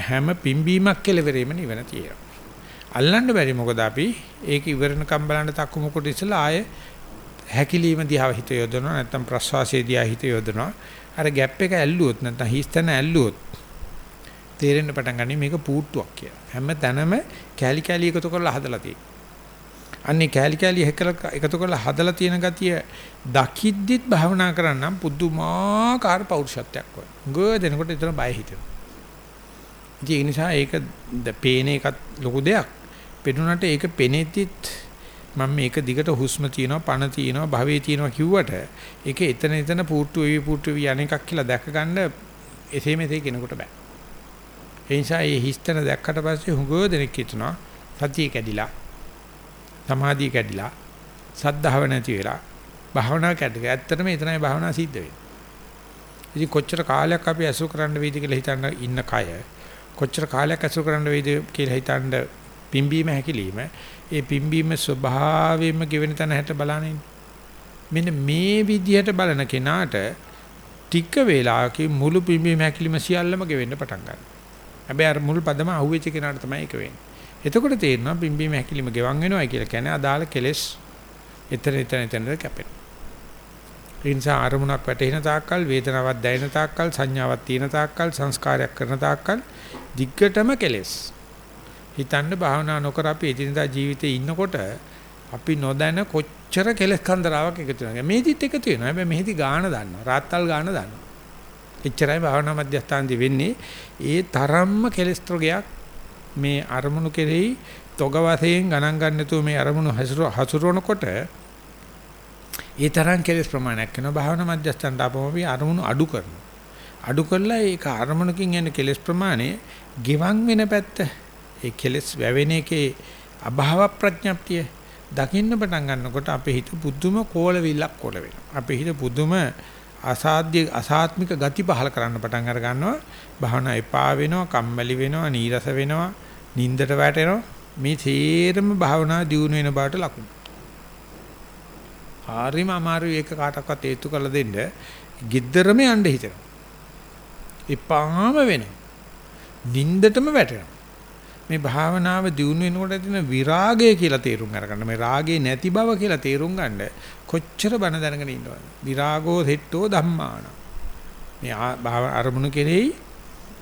හැම පිම්බීමක් කෙලවරීම නිවන තියෙනවා. අල්ලන්න බැරි මොකද අපි ඒක ඉවරනකම් බලන්න තක්කු මොකට ඉස්සලා ආයේ හැකිලිම දිහා හිත යොදනවා නැත්නම් ප්‍රස්වාසයේ දිහා හිත යොදනවා. අර ગેප් එක ඇල්ලුවොත් නැත්නම් හිස්තන ඇල්ලුවොත් තේරෙන්න පටන් ගන්නේ මේක පූට්ටුවක් කියලා. හැම තැනම කැලි කැලි එකතු කරලා හදලා තියෙනවා. අන්නේ කෑලි කෑලි එකතු කරලා හදලා තියෙන ගතිය දකිද්දිත් භාවනා කරන්නම් පුදුමාකාර පෞරුෂත්වයක් වගේ. ගොඩ දෙනකොට එතන බය හිතෙනවා. ඒ නිසා ඒක පේන එකත් ලොකු දෙයක්. පෙනුනට ඒක පෙනෙද්දිත් මම මේක දිගට හුස්ම තියනවා පණ තියනවා භවයේ තියනවා කිව්වට ඒක එතන එතන පූර්තු වෙවි පූර්තු වෙවි අනේකක් කියලා දැක ගන්න එසේ මෙසේ කෙනෙකුට බෑ. ඒ නිසා මේ හිස්තන දැක්කට පස්සේ හුඟ දෙනෙක් හිතනවා සතිය කැඩිලා සමාධිය කැඩිලා සද්ධාව නැති වෙලා භාවනාව කැඩිලා ඇත්තටම එතනයි භාවනාව සිද්ධ වෙන්නේ. ඉතින් කොච්චර කාලයක් අපි අසු කරන්න වේද කියලා හිතන්න ඉන්න කය කොච්චර කාලයක් අසු කරන්න වේද කියලා හිතන්න පිම්බීම හැකිලිම ඒ පිම්බීම ස්වභාවයෙන්ම ගෙවෙන තැන හැට බලන්නේ මෙන්න මේ විදිහට බලන කෙනාට ටික වේලාවකින් මුළු පිම්බීම හැකිලිම සියල්ලම ගෙවෙන්න පටන් ගන්නවා. හැබැයි අර මුල් පදම අහුවෙච්ච කෙනාට තමයි ඒක වෙන්නේ. එතකොට තේරෙනවා පිම්බීම හැකිලිම ගෙවන් වෙනවා කියලා කියන්නේ අදාළ කෙලෙස් එතන එතන එතන කැපෙනවා. ඒ නිසා අරමුණක් වැටෙන තාක්කල් වේදනාවක් දැනෙන තාක්කල් සංඥාවක් තියෙන තාක්කල් සංස්කාරයක් කරන තාක්කල් දිග්ගටම කෙලෙස්. හිතන්න භාවනා නොකර අපි එදිනදා ජීවිතේ ඉන්නකොට අපි නොදැන කොච්චර කෙලෙස් කන්දරාවක් එකතු වෙනවා. මේදිත් එකතු වෙනවා. හැබැයි මෙහිදී ගාන දන්නවා. රාත්තල් ගාන දන්නවා. එච්චරයි භාවනා මධ්‍යස්ථානදී වෙන්නේ. ඒ තරම්ම කෙලෙස් ත්‍රෝගයක් මේ අරමුණු කෙරෙහි තොග වශයෙන් ගණන් ගන්න නැතුව මේ අරමුණු හසුරවනකොට ඒ තරම් කෙලෙස් ප්‍රමාණයක් වෙනවා භාවනා මධ්‍යස්ථානට ආපම අපි අරමුණු අඩු කරනවා. අඩු කරලා ඒක අරමුණකින් එන කෙලෙස් ප්‍රමාණය ගෙවන් වෙන පැත්ත ඒ කෙලෙස් වැවෙන එකේ අභාව ප්‍රඥප්තිය දකින්න පටන් ගන්නකොට අපේ හිත පුදුම කෝලවිල්ලක් කොල වෙනවා. අපේ හිත පුදුම අසාධ්‍ය අසාත්මික ගති පහල කරන්න පටන් අර ගන්නවා. භාවනා එපා වෙනවා, කම්මැලි වෙනවා, නීරස වෙනවා, නින්දට වැටෙනවා. මේ තේරම භාවනා දියුණු වෙන බාට ලකුණු. හරිම අමාරුයි ඒක කාටවත් හේතු කරලා දෙන්න. gidderම යන්න හිතෙනවා. එපාම වෙනවා. නින්දටම වැටෙනවා. මේ භාවනාව දියුණු වෙනකොට තියෙන විරාගය කියලා තේරුම් අරගන්න. මේ රාගේ නැති බව කියලා තේරුම් ගන්න කොච්චර බණ දැනගෙන ඉන්නවද? විරාගෝ සෙට්ටෝ ධම්මාන. මේ අරමුණු කෙරෙහි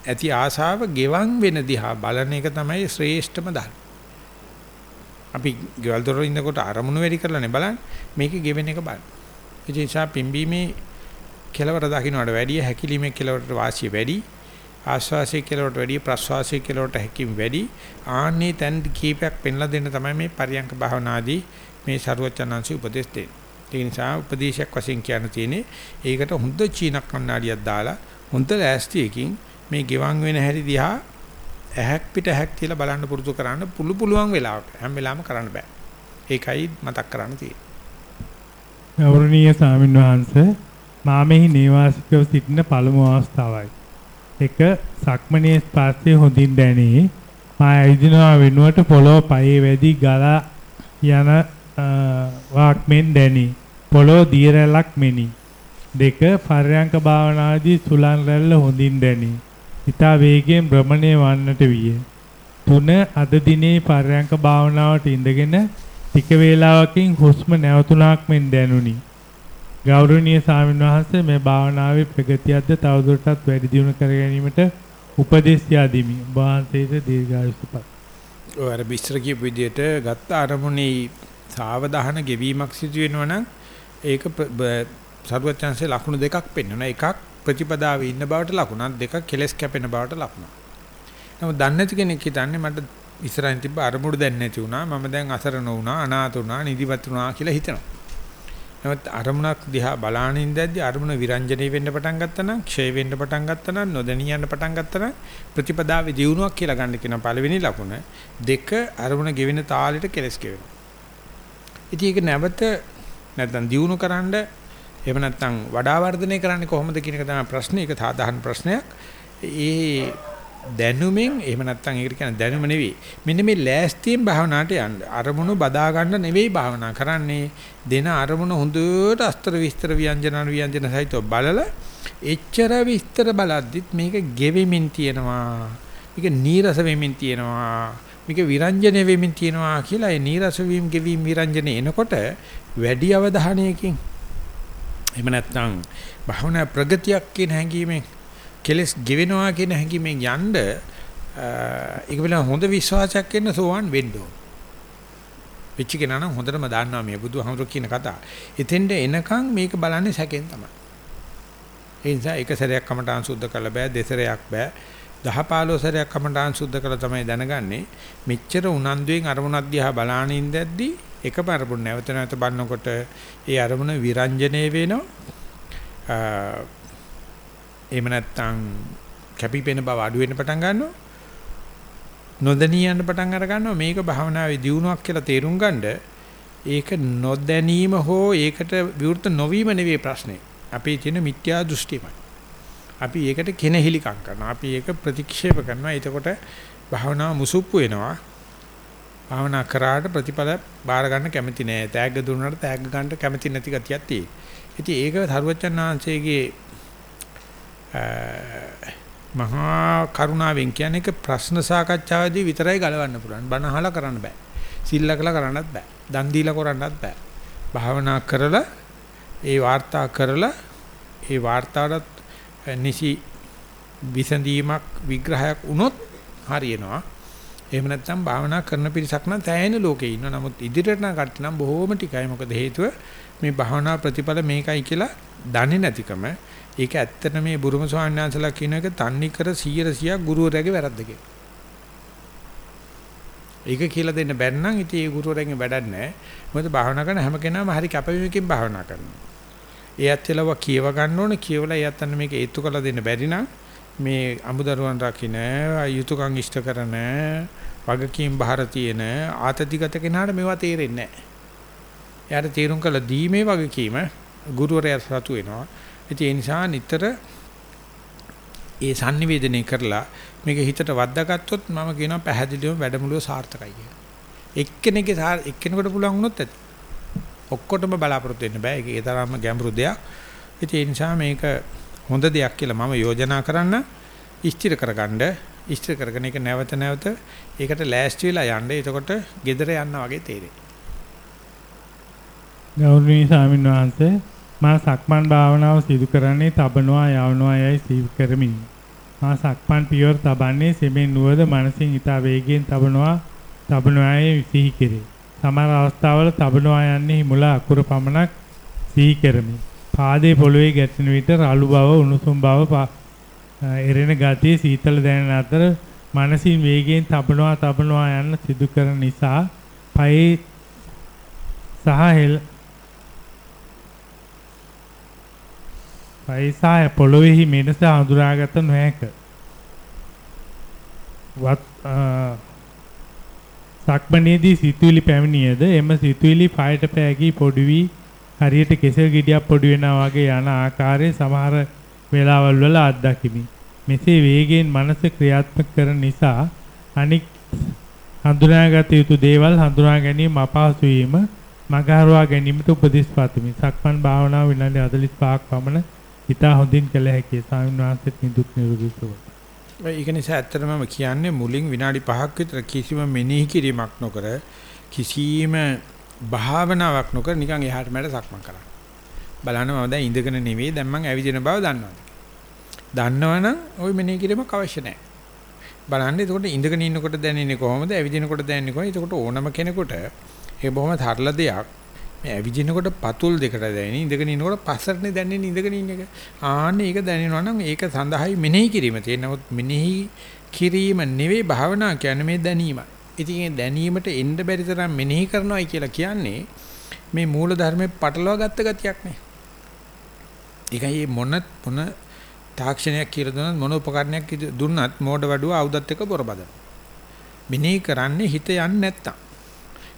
ඇති ආශාව ගෙවන් වෙන දිහා බලන එක තමයි ශ්‍රේෂ්ඨම ධර්ම. අපි ගෙවල් දොර ඉන්නකොට අරමුණු වැඩි කරලානේ බලන්නේ. මේකේ ගෙවෙන එක බලන්න. ඒ නිසා පිම්බීමේ කෙලවර දකින්නට වැඩිය හැකිලිමේ කෙලවරට වාසිය වැඩි. ආශ්වාසය කියලාට වැඩිය ප්‍රශ්වාසය කියලාට හැකියින් වැඩි ආන්නේ තැන් කීපයක් පෙන්ලා දෙන්න තමයි මේ පරියංක භාවනාදී මේ සරුවචනංශي උපදේශ දෙන්නේ. ඒ නිසා උපදේශයක් වශයෙන් කියන්න තියෙන්නේ ඒකට හොඳ චීන කන්නාඩියක් දාලා හොඳ ලෑස්තියකින් මේ ගෙවන් වෙන හැටි දිහා ඇහක් පිට ඇහක් කියලා බලන්න පුරුදු කරන්න පුළු පුළුවන් වෙලාවට හැම වෙලාවෙම කරන්න බෑ. ඒකයි මතක් කරන්න තියෙන්නේ. ගෞරවනීය ස්වාමින්වහන්සේ මාමෙහි නිවාසිකව සිටින පළමු අවස්ථාවයි. එක සක්මණේ ස්පර්ශය හොඳින් දැනේ. මා ඇවිදිනවා වෙනුවට පොළොව පයේ වැඩි ගලා යන වාක්මෙන් දැනි. පොළොව දිය රැලක් මෙනි. දෙක පර්යංක භාවනාදී සුලන් රැල්ල හොඳින් දැනි. ඊතා වේගයෙන් භ්‍රමණය වන්නට විය. තුන අද දිනේ පර්යංක භාවනාවට ඉඳගෙන ටික වේලාවකින් හුස්ම නැවතුණක් මෙන් දැනුනි. ගෞරවනීය ස්වාමීන් වහන්සේ මේ භාවනාවේ ප්‍රගතියක්ද තවදුරටත් වැඩි දියුණු කර ගැනීමට උපදෙස් යාදිමි. වහන්සේට දීර්ඝායුෂ පත්. ඔය අර විස්තර කියපු විදිහට ගත්ත අරමුණේ සාවධාන ගෙවීමක් සිදු වෙනවා නම් ඒක සරුවචාන්සේ ලකුණු දෙකක් පෙන්වනවා. එකක් ප්‍රතිපදාවේ ඉන්න බවට ලකුණක් දෙකක් කෙලස් කැපෙන බවට ලකුණක්. නමුත් දන්නේ නැති කෙනෙක් හිතන්නේ මට ඉස්සරහින් තිබ්බ අරමුණු දැන් නැති වුණා මම දැන් අසරණ වුණා අනාථ වුණා නිදිවත් වුණා කියලා හිතනවා. නමුත් අරමුණක් දිහා බලාන ඉඳද්දි අරමුණ විරංජනේ වෙන්න පටන් ගත්තා නම් ක්ෂය වෙන්න පටන් ගත්තා නම් නොදැනී යන්න පටන් ගත්තා නම් ප්‍රතිපදාවේ දියුණුවක් කියලා ගන්න කියන පළවෙනි ලකුණ දෙක අරමුණ ගෙවෙන තාලෙට කෙලස් ගෙවෙනවා. ඉතින් ඒක නැවත නැත්නම් දියුණු කරන්න එහෙම නැත්නම් වඩා වර්ධනය කරන්නේ කොහොමද කියන එක තමයි ප්‍රශ්නේ. ඒක සාධාරණ ප්‍රශ්නයක්. ඒ දැනුමින් එහෙම නැත්නම් ඒකට කියන දැනුම නෙවෙයි. මෙන්න මේ ලෑස්තියෙන් භාවනාවට යන්න. අරමුණු බදා ගන්න නෙවෙයි භාවනා කරන්නේ. දෙන අරමුණ හොඳට අස්තර විස්තර ව්‍යංජන ව්‍යංජන සහිතව බලලා එච්චර විස්තර බලද්දිත් මේක ගෙවෙමින් තියෙනවා. මේක නීරස වෙමින් තියෙනවා. මේක විරංජන වෙමින් තියෙනවා කියලා ඒ නීරස වීම ගෙවීම විරංජන එනකොට වැඩි අවධානයකින් එහෙම නැත්නම් භාවනා ප්‍රගතියක් කියන හැඟීමෙන් කෙලස් ගෙවෙනවා කියන හැඟීමෙන් යන්න ඒක වෙලා හොඳ විශ්වාසයක් එන්න සෝවන් වෙන්න ඕන. පිච්ච කෙනා නම් හොඳටම දන්නවා මේ බුදුහාමුදුරු කියන කතාව. එතෙන්ට එනකන් මේක බලන්නේ සැකෙන් තමයි. ඒ නිසා එක සැරයක් කමටහන් සුද්ධ කරලා බෑ දෙසරයක් බෑ 10 15 සැරයක් කමටහන් සුද්ධ කරලා තමයි දැනගන්නේ මෙච්චර උනන්දුවෙන් අරමුණක් දිහා බලාන ඉඳද්දි එකම අරමුණ නැවත නැවත බලනකොට ඒ අරමුණ විරංජනේ වෙනවා එහෙම නැත්නම් කැපිපෙන බව අඩු වෙන්න පටන් ගන්නවා නොදණී යන පටන් අර ගන්නවා මේක භාවනාවේ දියුණුවක් කියලා තේරුම් ගන්න ඒක නොදැනීම හෝ ඒකට විවෘත නොවීම නෙවෙයි ප්‍රශ්නේ. අපේ තියෙන මිත්‍යා දෘෂ්ටියමයි. අපි ඒකට කෙනෙහිලිකම් කරනවා. අපි ඒක ප්‍රතික්ෂේප කරනවා. එතකොට භාවනාව මුසුප්පු වෙනවා. භාවනා කරාට ප්‍රතිඵල බාර ගන්න කැමති නෑ. තෑග්ග දුන්නාට තෑග්ග ගන්න කැමති නැති ගතියක් තියෙනවා. ඉතින් ඒක සරුවචනාංශයේ මහා කරුණාවෙන් කියන්නේ ඒක ප්‍රශ්න සාකච්ඡාවේදී විතරයි ගලවන්න පුළුවන්. බණ අහලා කරන්න බෑ. සිල්ලකලා කරන්නත් බෑ. දන් දීලා කරන්නත් බෑ. භාවනා කරලා ඒ වාර්තා කරලා ඒ වාර්තාවට නිසි විසඳීමක් විග්‍රහයක් වුණොත් හරියනවා. එහෙම නැත්නම් භාවනා කරන පිරිසක් නම් තැයෙන ලෝකේ ඉන්නවා. නමුත් ඉදිරියට නම් කට්ට නම් බොහෝම ටිකයි. මොකද හේතුව මේ භාවනා ප්‍රතිඵල මේකයි කියලා දන්නේ නැතිකම. ඒක ඇත්තට මේ බුරුම ස්වාමීන් වහන්සේලා කියන එක තන්නේ කර 100 ගුරුවරයාගේ වැරද්ද කියලා. ඒක කියලා දෙන්න බැන්නම් ඉතින් ඒ ගුරුවරයාගේ වැඩක් නැහැ. මොකද භාවනා කරන හැම කෙනාම හරි කැපවීමකින් භාවනා කරනවා. ඒ ඇත්තලව කියව ගන්න ඕනේ කියවලා ඒ ඇත්තන්න මේක ඒත්තු කරලා දෙන්න බැරි නම් මේ අමුදරුවන් රකින්න යුතුයකම් ඉෂ්ට කරන වගකීම් බහර තියෙන ආතතිගත කෙනාට මේවා තේරෙන්නේ නැහැ. එයාට තේරුම් කළ දීමේ වගකීම ගුරුවරයා සතු වෙනවා. ඒ නිසා නිතර ඒ sannivedanaya කරලා මේක හිතට වද්දාගත්තොත් මම කියනවා පැහැදිලිවම වැඩමුළුව සාර්ථකයි කියලා. එක්කෙනෙක්ගේ එක්කෙනෙකුට පුළුවන් වුණොත් ඇති. ඔක්කොටම බලාපොරොත්තු වෙන්න බෑ. ඒක ඒ තරම්ම ගැඹුරු දෙයක්. ඒ නිසා මේක හොඳ දෙයක් කියලා මම යෝජනා කරන්න ඉස්තිර කරගන්න ඉස්තිර කරගෙන ඒක නැවත නැවත ඒකට ලෑස්ති වෙලා යන්න. එතකොට gedara යන්න වගේ තේරෙයි. ගෞරවනීය ස්වාමීන් වහන්සේ මා සක්මන් භාවනාව සිදු කරන්නේ තබනවා යවනවා යයි සිහි කරමින්. මා සක්මන් පියවර තබන්නේ සෙමෙන් නුවද මනසින් ඊට වේගයෙන් තබනවා තබනවා යයි සිහි කෙරේ. සමහර අවස්ථාවල තබනවා යන්නේ මුල අකුර පමණක් සිහි කරමි. පාදයේ පොළවේ ගැටෙන විට රළු බව උණුසුම් බව එරෙන ගතිය සීතල දැනෙන අතර මනසින් වේගයෙන් තබනවා තබනවා යන සිදු කරන නිසා පයේ සහ පයිසාය පොළොවේහි මෙනස හඳුනාගත නොහැක. වත් සක්මණේදී සිතුවිලි පැමිණියද එම සිතුවිලි පායට පෑගී පොඩි වී හරියට කෙසෙල් ගෙඩියක් පොඩි වෙනා වගේ යන ආකාරයේ සමහර වේලාවල් වල අත්දැකීමි. මෙසේ වේගයෙන් මනස ක්‍රියාත්මක කරන නිසා අනික් හඳුනාගත යුතු දේවල් හඳුනා ගැනීම අපහසු වීම මගහරවා ගැනීමට උපදෙස් පතමි. සක්මන් භාවනාව විනාඩි 45ක් පමණ ඉතා හොඳින් කළ හැකියි. ස්වාමීන් වහන්සේට නිදුක් නිරෝගී සුවය. ඒක නිසා ඇත්තටම කියන්නේ මුලින් විනාඩි 5ක් විතර කිසිම මෙනෙහි කිරීමක් නොකර කිසිම භාවනාවක් නොකර නිකන් එහාට මෙහාට සක්මන් කරා. බලන්න මම දැන් ඉඳගෙන නෙවෙයි දැන් මම ඇවිදින බව දන්නවා. දන්නවනම් ওই මෙනෙහි කිරීමක් අවශ්‍ය නැහැ. බලන්න එතකොට ඉඳගෙන ඉන්නකොට දැනෙන්නේ කොහොමද ඇවිදිනකොට දැනෙන්නේ කොහොමද? එතකොට ඕනම කෙනෙකුට ඒ බොහොම තරල දෙයක් මේ ඇවිදිනකොට පතුල් දෙකට දැනෙන ඉඳගෙන ඉන්නකොට පස්සටනේ දැනෙන්නේ ඉඳගෙන ඉන්න එක. ආන්න ඒක දැනෙනවා නම් ඒක සඳහායි මෙනෙහි කිරීම තියෙන. නමුත් මෙනෙහි කිරීම නෙවෙයි භාවනා කියන්නේ මේ දැනීම. ඉතින් ඒ දැනීමට එන්න බැරි තරම් මෙනෙහි කරනවායි කියලා කියන්නේ මේ මූල ධර්මේ පටලවා ගත්ත ගතියක් නේ. ඒකයි මොන මොන තාක්ෂණයක් කියලා දුන්නත් මොන උපකරණයක් දුන්නත් මෝඩ වඩුව ආයුධත් එක්ක බොරබද. මෙනෙහි කරන්නේ හිත යන්නේ නැත්තම්.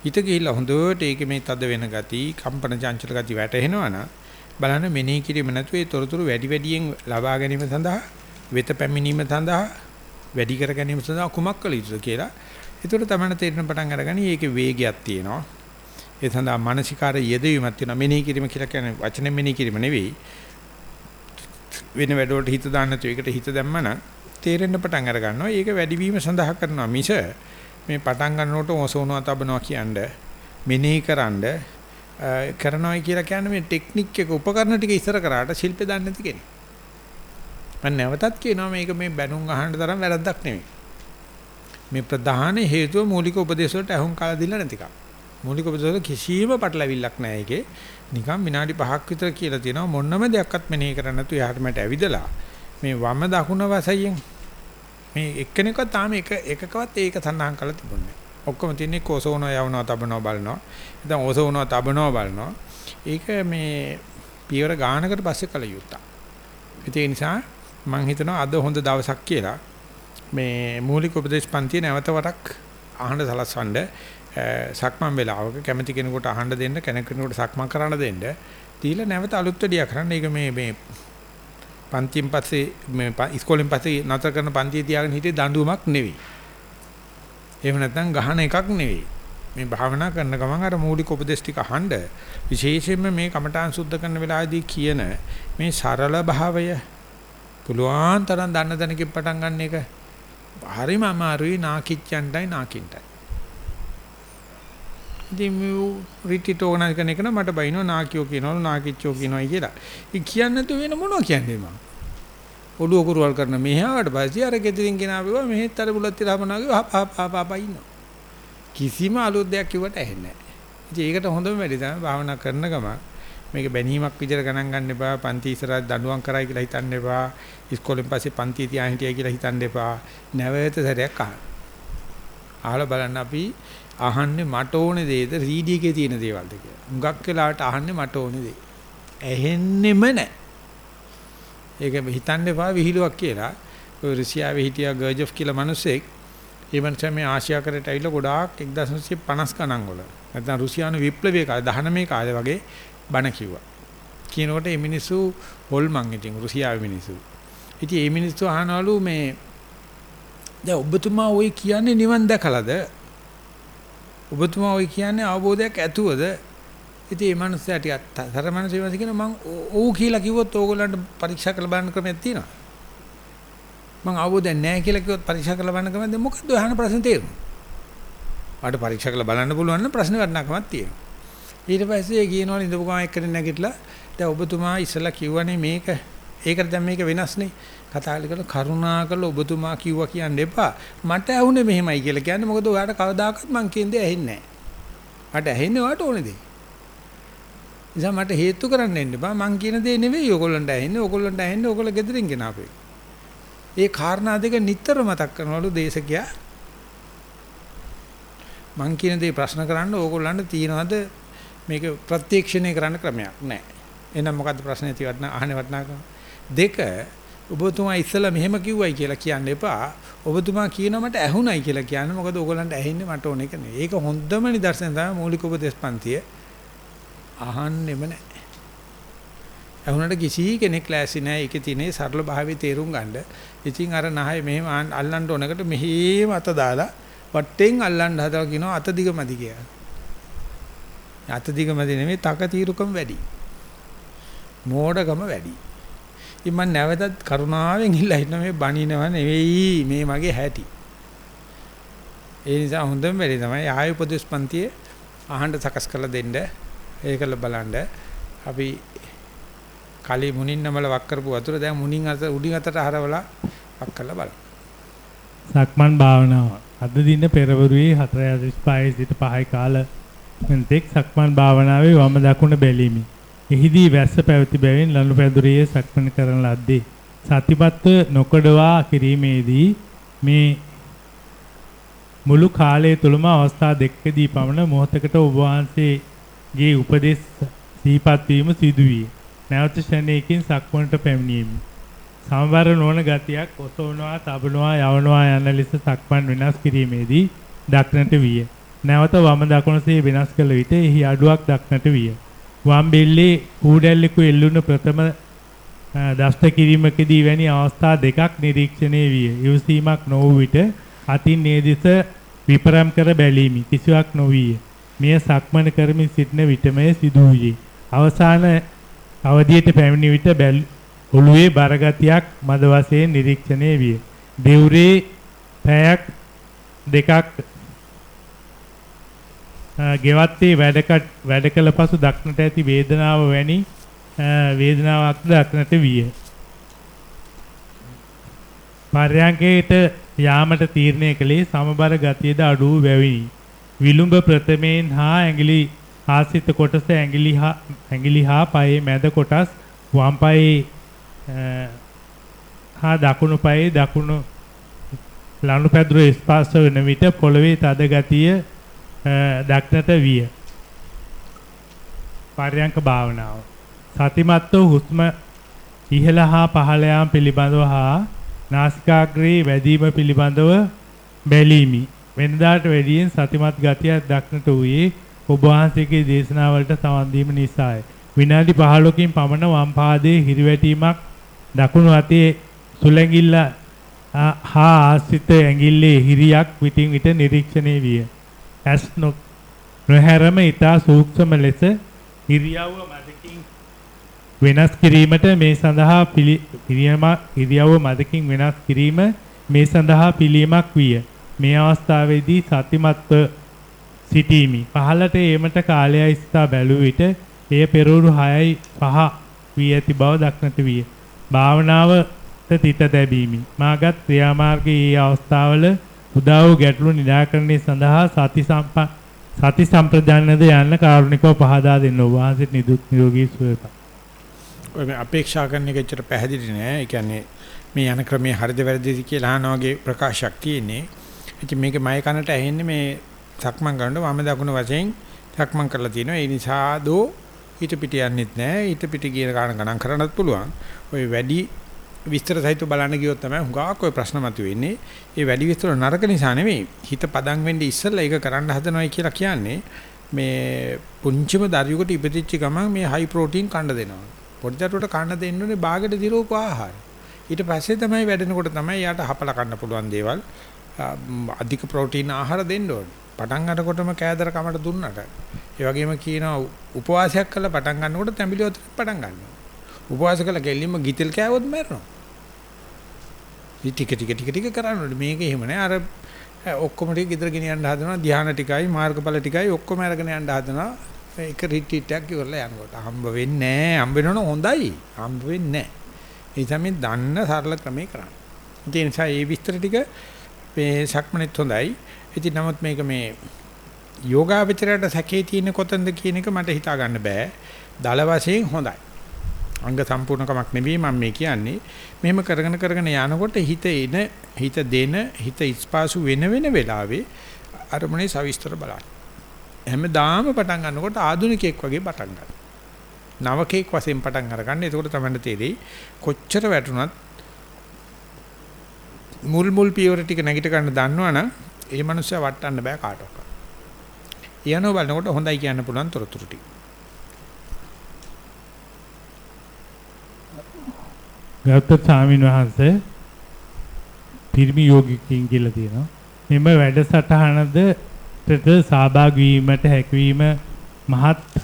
හිත ගිහිල්ලා හොඳට ඒකේ මේ තද වෙන ගති, කම්පන චංචල ගති වැටෙනවනම් බලන්න මෙනෙහි කිරීම නැතුව ඒ තොරතුරු වැඩි වැඩියෙන් ලබා ගැනීම සඳහා වෙත පැමිණීම සඳහා වැඩි කර ගැනීම සඳහා කුමක් කළ යුතුද කියලා. ඒතර තමයි තේරෙන පටන් අරගනි ඒකේ වේගයක් තියෙනවා. ඒ සඳහා මානසිකාර යෙදවීමක් තියෙනවා. මෙනෙහි කිරීම කියලා කියන්නේ වචනේ මෙනෙහි කිරීම නෙවෙයි. වෙන වැඩවලට හිත දාන්න නැතුව ඒකට හිත දැම්මම තේරෙන්න පටන් අර ගන්නවා. ඒක වැඩිවීම සඳහා කරනවා මිස මේ පටන් ගන්නකොට ඔසවනවා තබනවා කියන්නේ මෙනෙහි කරන්ඩ කරනවායි කියලා කියන්නේ මේ ටෙක්නික් එක උපකරණ ටික ඉස්සර කරාට ශිල්පේ දන්නේ නැති කෙනෙක්. මම නැවතත් කියනවා මේක මේ බැනුම් අහන්න තරම් වැරද්දක් නෙමෙයි. මේ ප්‍රධාන හේතුව මූලික උපදේශ වලට අහුන් කාලා දෙන්න නැතිකම. මූලික උපදේශ වල කිසිම පටලැවිල්ලක් නැහැ ඒකේ. නිකන් විනාඩි 5ක් විතර කියලා තියෙනවා මොනම දෙයක්වත් මෙනෙහි කරන්න නැතුව එහාට මට ඇවිදලා මේ වම දකුණ වශයෙන් මේ එක්කෙනෙක්වත් තාම එක එකකවත් ඒක සඳහන් කරලා තිබුණේ ඔක්කොම තියන්නේ කොසෝනවා යවනවා තබනවා බලනවා. දැන් ඔසවනවා තබනවා බලනවා. ඒක මේ පියවර ගානකට පස්සේ කළ යුත්තක්. ඒ නිසා මම හිතනවා අද හොඳ දවසක් කියලා මේ මූලික උපදේශ පන්තිය නැවත වරක් අහන්න සලස්වන්න සක්මන් වෙලාවක කැමති කෙනෙකුට අහන්න දෙන්න කෙනෙකුට සක්මන් කරන්න දෙන්න දීලා නැවත අලුත් වැඩියා කරන්න. ඒක මේ මේ පන්තියෙන් පස්සේ මේ ඉස්කෝලෙන් පස්සේ නතර කරන පන්තිය තියාගෙන හිටියේ දඬුවමක් නෙවෙයි. එහෙම නැත්නම් ගහන එකක් නෙවෙයි. මේ භාවනා කරන ගමන් අර මූලික උපදේශ ටික අහන්න විශේෂයෙන්ම මේ කමඨාන් සුද්ධ කරන වෙලාවේදී කියන මේ සරල භාවය පුළුවන් තරම් දන්න දැනකින් පටන් ගන්න එක හරිම අමාරුයි නාකිච්චන්ටයි නාකින්ටයි. ඉතින් මේ රිට්‍රීට් ඕගනයිස් කරන එක නම් මට බයිනෝ නාකියෝ කියනවලු නාකිච්චෝ කියනවයි කියලා. ඒ කියන්නේ නැතුව වෙන මොනවා කියන්නේ මම. ඔළුව කුරුවල් කරන මෙහාට පස්සේ අර ගෙදරින් ගෙනාවා මෙහෙත් අර බුලත් තිරා මොනවාගේ හප ඉන්නවා. කිසිම අලුත් දෙයක් කිව්වට ඇහෙන්නේ නැහැ. ඉතින් ඒකට හොඳම වැඩි තමයි භාවනා කරන ගම මේක බැනීමක් විදිහට ගණන් ගන්න එපා. පන්ති ඉස්සරහ දඬුවම් කරයි කියලා හිතන්න එපා. ඉස්කෝලෙන් පස්සේ පන්ති තියා හිටියයි කියලා හිතන්න එපා. නැවත සැරයක් අහන්න. අහලා බලන්න අපි අහන්නේ මට ඕනේ දේද රීඩි එකේ තියෙන දේවල්ද කියලා. හුඟක් වෙලාවට අහන්නේ මට ඕනේ දේ. ඇහෙන්නෙම නැහැ. ඒක හිතන්න එපා විහිළුවක් කියලා. ඔය රුසියාවේ හිටියා ගර්ජොෆ් කියලා මිනිස්සෙක් ඒ මනුස්සයා මේ ආසියාකරට ඇවිල්ලා ගොඩාක් 1950 ගණන් වල නැත්නම් රුසියානු විප්ලවයේ කාලේ 19 කාලේ වගේ බණ කිව්වා. කියනකොට මේ මිනිස්සු හොල්මන් ඉතින් රුසියාවේ මිනිස්සු. ඉතින් මේ මිනිස්සු අහනවලු මේ දැන් ඔබතුමා ওই කියන්නේ නිවන් දැකලාද? ඔබතුමා ওই කියන්නේ අවබෝධයක් ඇතුවද? ඉතින් මේ මනුස්සයා ටිකක් තරමනසේ කියන මං ඔව් කියලා කිව්වොත් ඕගොල්ලන්ට පරීක්ෂා කරලා බලන්න ක්‍රමයක් තියෙනවා. මං අවබෝධයක් නැහැ කියලා කිව්වොත් පරීක්ෂා කරලා බලන්න ක්‍රමයක් දැන් මොකද්ද අහන ප්‍රශ්නේ තේරුම? වාට පරීක්ෂා කරලා බලන්න පුළුවන් නම් ප්‍රශ්නේ වටිනාකමක් තියෙනවා. ඊට පස්සේ කියනවනේ ඉඳපු ගමන් එක්කෙනෙක් නැගිටලා දැන් ඔබතුමා ඉස්සලා කිව්වනේ මේක ඒකට දැන් මේක වෙනස්නේ. කතා කරලා කරුණාකරලා ඔබතුමා කිව්වා කියන්න එපා. මට ඇහුනේ මෙහෙමයි කියලා කියන්නේ මොකද ඔයාලට කවදාකවත් මං කියන දේ ඇහෙන්නේ නැහැ. මට ඇහෙන්නේ ඔයාලට ඕනේ දේ. නිසා මට හේතු කරන්න එන්න බා මං කියන දේ නෙවෙයි ඕගොල්ලන්ට ඇහෙන්නේ ඕගොල්ලන්ට ඇහෙන්නේ ඕගොල්ලෝ ගෙදරින් ගෙනාපේ. ඒ කාරණා දෙක නිතර මතක් කරනවලු දේශකයා. මං කියන දේ ප්‍රශ්න කරන්න ඕගොල්ලන්ට තියනවාද මේක ප්‍රත්‍යක්ෂණය කරන්න ක්‍රමයක් නැහැ. එහෙනම් මොකද්ද ප්‍රශ්නේ තියෙන්න අහන්නේ වටනාකම? දෙක ඔබතුමා ඉස්සලා මෙහෙම කිව්වයි කියලා කියන්න එපා. ඔබතුමා කියනවා මට ඇහුණයි කියලා කියන්න. මොකද ඕගොල්ලන්ට ඇහෙන්නේ මට ඕන එක නෙවෙයි. ඒක හොඳම නිදර්ශනය තමයි මූලික උපදේශ පන්තිය. අහන්නෙම නැහැ. ඇහුණට කිසි කෙනෙක් ලෑසි නැහැ. ඒකේ තියෙන සරල භාවයේ තේරුම් ගන්න. ඉතින් අර නහය මෙහෙම අල්ලන්න ඕනකට මෙහෙම අත දාලා වටෙන් අල්ලන්න හදලා කියනවා අත දිගමදි කියලා. අත දිගමදි නෙමෙයි තක తీරුකම වැඩි. මෝඩකම වැඩි. ඉතින් මම නැවතත් කරුණාවෙන් ඉල්ලා හිටන මේ බණිනව නෙවෙයි මේ මගේ හැටි. ඒ නිසා හොඳම වෙලේ තමයි ආය උපදේශ පන්තියේ අහන්න සකස් කරලා දෙන්න ඒකල බලන්න අපි කලී මුණින් නමල වක් කරපු වතුර දැන් මුණින් අත උඩින් අතට හරවලා වක් කරලා බලන්න. සක්මන් භාවනාව. අද දින පෙරවරුවේ 4:35 සිට 5 කාල මෙන්තෙක් සක්මන් භාවනාවේ වම දකුණ බැලීමි. එහිදී වැස්ස පැවති බැවින් ලනු පැදුරියේ සක්මන් කරන ලද්දේ සතිපත්ව නොකඩවා කිරීමේදී මේ මුළු කාලය තුලම අවස්ථා දෙකකදී පමණ මොහතකට ඔබ වහන්සේගේ උපදෙස් සිහිපත් වීම සිදුවිය. නැවත ශරණයකින් සක්මන්ට පැමිණීම. සමබර නොවන ගතියක් ඔසවනවා, තබනවා, යවනවා යන ලෙස සක්මන් වෙනස් කිරීමේදී දක්නට විය. නැවත වම දකුණසේ වෙනස් කළ විට එහි අඩුවක් දක්නට විය. වම් බෙල්ලේ කූඩැල්ලෙකු එල්ලුණු ප්‍රථම දෂ්ට කිරීමකදී වැනි අවස්ථා දෙකක් නිරීක්ෂණය විය. ඉවසීමක් නොවූ විට අතින් ඒ දෙස විපරම් කර බැලීමි. කිසිවක් නොවිය. මෙය සක්මන කරමින් සිටින විටමය සිදු වූයේ. අවසාන අවධියට පැමිණි විට ඔළුවේ බරගතියක් මද වශයෙන් නිරීක්ෂණය විය. දෙවුරේ පැයක් දෙකක් ගෙවත්තේ වැඩ වැඩ කළ පසු දක්නට ඇති වේදනාව වැනි වේදනාවක් දක්නට විය. පර්යංකයට යාමට තීරණය කළේ සමබර ගතියද අඩු වූ බැවිනි. විලුඹ ප්‍රථමයෙන් හා ඇඟිලි ආසිත කොටස ඇඟිලි හා ඇඟිලි හා පයේ මැද කොටස් වම් පයේ හා දකුණු පයේ දකුණු ලනුපැදුර ස්පර්ශ වන විට පොළවේ තද ගතිය දක්නට විය. පර්යංක භාවනාව. සතිමත්ව හුස්ම ඉහළ හා පහළ යාම පිළිබඳව හා නාසිකාග්‍රේ වැඩිම පිළිබඳව බැලීමි. වෙනදාට වැඩියෙන් සතිමත් ගතියක් දක්නට වූයේ ඔබ වහන්සේගේ දේශනාවලට සවන් දීම නිසාය. විනාඩි 15කින් පමණ වම් පාදයේ හිරිවැටීමක් දකුණු අතේ සුලැඟිල්ල ආ- හා ආශ්‍රිත ඇඟිල්ලේ හිරියක් විටින් විට නිරීක්ෂණය විය. ඇස් නො- නොහැරම ඊතා සූක්ෂම ලෙස ඉරියව්ව මදකින් වෙනස් කිරීමට මේ සඳහා පිළි- පිළියම ඉරියව්ව මදකින් වෙනස් කිරීම මේ සඳහා පිළියමක් විය. මේ අවස්ථාවේදී සතිමත්ව සිටීමි. පහළට ඒමට කාලයයි සිතා බැලුව විට එය පෙරවරු 6යි 5 වී ඇති බව දක්නට විය. භාවනාවට තිත දැබීමි. මාගත් ක්‍රියාමාර්ගයේ මේ අවස්ථාවල උදා වූ ගැටලු निराකරණය සඳහා සති සම්ප සති සම්ප්‍රදානද යන්න කාරුණිකව පහදා දෙන්න ඔබ වහන්සේට නිදුක් නිරෝගී සුවය පතමි. ඔය මේ අපේක්ෂා කරන එක ඇත්තට පැහැදිලි නෑ. ඒ කියන්නේ මේ යන ක්‍රමයේ හරිද වැරදිද කියලා අහන වගේ ප්‍රකාශයක් තියෙන්නේ. ඉතින් මේක මය කනට ඇහෙන්නේ මේ සක්මන් කරනකොට වම දකුණ වශයෙන් සක්මන් කරලා තියෙනවා. ඒ නිසා දෝ හිත පිට යන්නෙත් නෑ. හිත පිට කියන කාරණ ගණන් කරන්නත් පුළුවන්. ඔය වැඩි විස්තර සහිතව බලන්න ගියොත් තමයි හුඟක් ඔය ප්‍රශ්න මතුවෙන්නේ. ඒ වැඩි විස්තර නරක නිසා නෙවෙයි. හිත පදම් වෙන්නේ ඉස්සෙල්ලා ඒක කරන්න හදනවයි කියලා කියන්නේ මේ පුංචිම දරුවෙකුට ඉපදිච්ච ගමන් මේ හයි ප්‍රෝටීන් කන්න දෙනවා. පොඩි දරුවට කන්න දෙන්න ඕනේ බාගෙට දිරෝප ආහාර. ඊට පස්සේ තමයි වැඩෙනකොට තමයි යාට හපලා කන්න පුළුවන් දේවල් අධික ප්‍රෝටීන් ආහාර දෙන්න ඕනේ. පටන් ගන්නකොටම කෑදර කමට දුන්නට ඒ වගේම කියනවා උපවාසයක් කළා පටන් ගන්නකොට තැඹිලි වතුර පටන් ගන්නවා. උපවාස කළා ගෙල්ලින්ම ගිතෙල් කෑවොත් මැරෙනවා. ඉතින් ටික ටික ටික ටික කරන්න ඕනේ. මේක එහෙම නෑ. අර ඔක්කොම ටික ගෙදර ගෙනියන්න හදනවා. ධානා ටිකයි මාර්ගඵල ටිකයි ඔක්කොම අරගෙන යන්න හදනවා. ඒක රිට්‍රීට් එකක් ඉවරලා යනකොට හම්බ වෙන්නේ නෑ. හම්බ වෙනවනම් හොඳයි. හම්බ වෙන්නේ නෑ. ඒ තමයි දන්න සරල ක්‍රමේ කරන්නේ. ඒ නිසා මේ විස්තර ටික මේ සක්මනෙත් හොඳයි. ඉතින් නමුත් මේක මේ යෝගාවචරයට සැකේ තියෙන කොතනද කියන එක මට හිතා ගන්න බෑ. දල වශයෙන් හොඳයි. අංග සම්පූර්ණකමක් නෙවෙයි මම මේ කියන්නේ. මෙහෙම කරගෙන කරගෙන යනකොට හිත එන, හිත දෙන, හිත ඉස්පාසු වෙන වෙන වෙලාවේ අරමුණේ සවිස්තර බලන්න. හැමදාම පටන් ගන්නකොට ආධුනිකයෙක් වගේ පටන් ගන්න. නවකෙක් වශයෙන් පටන් අරගන්න. එතකොට තමයි තේරෙයි කොච්චර වැටුණත් මුල් මුල් පියවර ටික නැගිට ගන්න දන්නවනම් ඒ මනුස්සයා වටන්න බෑ කාටවත්. ඊයනෝ බලනකොට හොඳයි කියන්න පුළුවන් තොරතුරු ටික. ගෞතම ස්වාමීන් වහන්සේ පිරිමි යෝගිකින් කියලා තියෙනවා. මෙම වැඩසටහනද තෙත සහභාගී වීමට හැකියවීම මහත්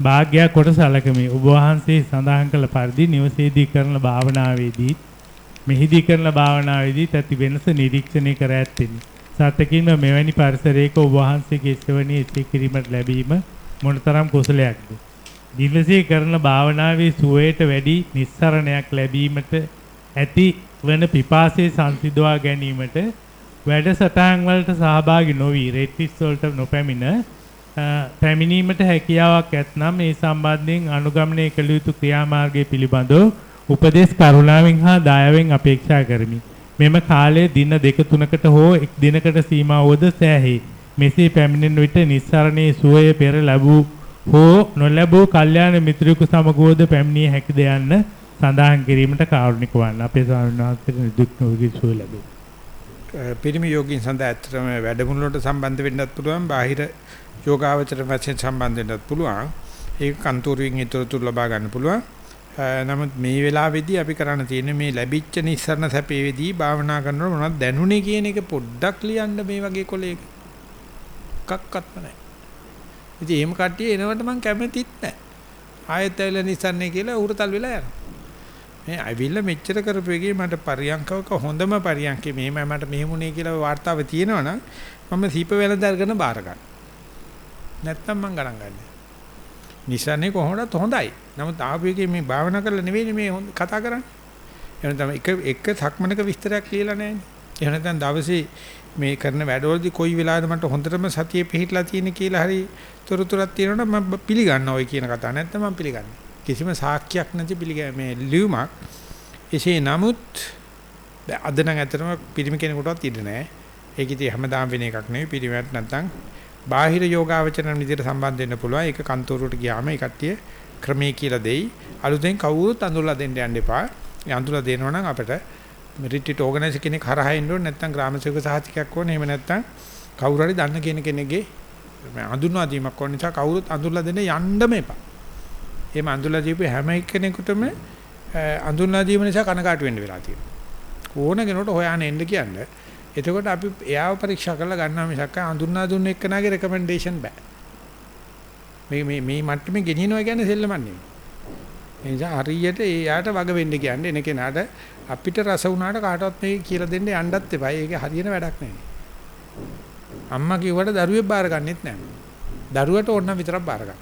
වාග්යක් කොට සැලකමි. ඔබ වහන්සේ සඳහන් කළ පරිදි නිවසේදී කරන භාවනාවේදී මෙහිදී කරන භාවනාවේදී ඇති වෙනස නිරීක්ෂණය කර ඇත්තෙමි. සත්‍යකින්ම මෙවැනි පරිසරයක ඔබ වහන්සේගේ ශ්‍රවණී එසේ කිරීමට ලැබීම මොනතරම් කුසලයක්ද? දිවසේ කරන භාවනාවේ සුවයට වැඩි නිස්සරණයක් ලැබීමට ඇති වන පිපාසයේ සංසිඳවා ගැනීමට වැඩසටහන් වලට සහභාගී නොවි රෙට්ටිස් වලට නොපැමිණ අ, පැමිණීමට හැකියාවක් ඇතනම් මේ සම්බන්ධයෙන් අනුගමනය කළ යුතු ක්‍රියාමාර්ගය පිළිබඳව උපදේශ කරුණාවෙන් හා දයාවෙන් අපේක්ෂා කරමි. මෙම කාලය දින දෙක තුනකට හෝ එක් දිනකට සීමා වූද සෑහේ. මෙසේ පැමිණෙන විට නිස්සරණයේ සුවය පෙර ලැබූ හෝ නොලැබූ කල්යාණ මිත්‍රයෙකු සමගවද පැමිණිය හැකිද යන්න සඳහන් කිරීමට කාරුණික වන්න. අපේ ස්වාමීන් වහන්සේට දුක් නොවී සුවය ලැබේ. පිරිමි යෝගීන් සඳහා ඇත්තටම වැඩමුළු වලට සම්බන්ධ වෙන්නත් පුළුවන් බාහිර යෝගාවචර වශයෙන් සම්බන්ධ වෙන්නත් පුළුවන් ඒක කන්තෝරුවෙන් ඊතරතුරු ලබා ගන්න පුළුවන් නමුත් මේ වෙලාවේදී අපි කරන්න තියෙන්නේ මේ ලැබිච්ච නිස්සරණ සැපේදී භාවනා කරනකොට මොනවද දැනුනේ කියන එක පොඩ්ඩක් ලියන්න මේ වගේ කොලයක කක්කත්ම නැහැ ඉතින් එහෙම කට්ටිය එනවට මම කැමතිත් නැහැ ආයෙත් ඇවිල්ලා නිස්සරණේ කියලා උරතල් වෙලා යනවා මේ ඇවිල්ලා මෙච්චර කරපු එකේ මට පරියන්කවක හොඳම පරියන්කේ මෙහෙමයි මට මෙහෙමුනේ කියලා වාර්තාව තියෙනවනම් මම සීප වෙලඳ අරගෙන බාර ගන්න. නැත්තම් මම ගණන් ගන්නෙ. නිසන්නේ කොහොමදත් හොඳයි. නමුත් ආපු එකේ මේ භාවනා කරලා නෙවෙයි මේ හොඳ කතා කරන්නේ. එහෙනම් තමයි එක එක සක්මනක විස්තරයක් ලියලා නැහැනේ. එහෙම නැත්නම් දවසේ මේ කරන වැඩවලදී කොයි වෙලාවද මට හොඳටම සතියේ පිහිටලා තියෙන කියලා හරි තොරතුරක් තියෙනවනම් මම පිළිගන්නවා ඔය කියන කතාව. නැත්නම් මම පිළිගන්නේ. කිසිම සාක්ෂියක් නැති පිළිග මේ ලියුමක් එසේ නමුත් දැන් අද නම් ඇත්තටම පිරිමි කෙනෙකුටවත් ඉඩ නැහැ. ඒක ඉතින් හැමදාම වෙන එකක් නෙවෙයි පිරිමියට නැත්නම් බාහිර යෝගාවචරණ විදිහට සම්බන්ධ වෙන්න පුළුවන්. ඒක කන්තෝරුවට ගියාම ඒ කට්ටිය ක්‍රමයේ කියලා දෙයි. අලුතෙන් කවුරුත් අඳුරලා දෙන්න යන්න එපා. ඒ අඳුරලා දෙනවා නම් අපිට රිට්‍රීට් ඕගනයිසර් කෙනෙක් හරහා එන්න ඕනේ නැත්නම් ග්‍රාම සේවක සහතිකයක් ඕනේ. එහෙම නැත්නම් කවුරු හරි දන්න කෙනෙක් කෙනෙක්ගේ අඳුන්වා දීමක් ඕන නිසා කවුරුත් අඳුරලා දෙන්න යන්නම එපා. එහෙම අඳුරලා දීපු හැම එක්කෙනෙකුටම අඳුන්වා දීම නිසා කනකාට වෙන්න වෙලා තියෙනවා. ඕන කෙනෙකුට හොයාගෙන එන්න කියන්නේ. එතකොට අපි එයාව පරීක්ෂා කරලා ගන්නවා මිසක් අඳුන්වා දුන්න එක්කනාගේ රෙකමෙන්ඩේෂන් බෑ. මේ මේ මේ මට්ටමේ ගෙනියනවා කියන්නේ සෙල්ලමක් නෙමෙයි. ඒ නිසා හරියට එයාට වග වෙන්න කියන්නේ එන කෙනාට අපිට රස වුණාට කාටවත් මේක කියලා දෙන්න යන්නත් එපා. ඒක හරියන වැඩක් නෙවෙයි. අම්මා කිව්වට දරුවෙක් බාර ගන්නෙත් නැහැ. දරුවට ඕන විතරක් බාර ගන්න.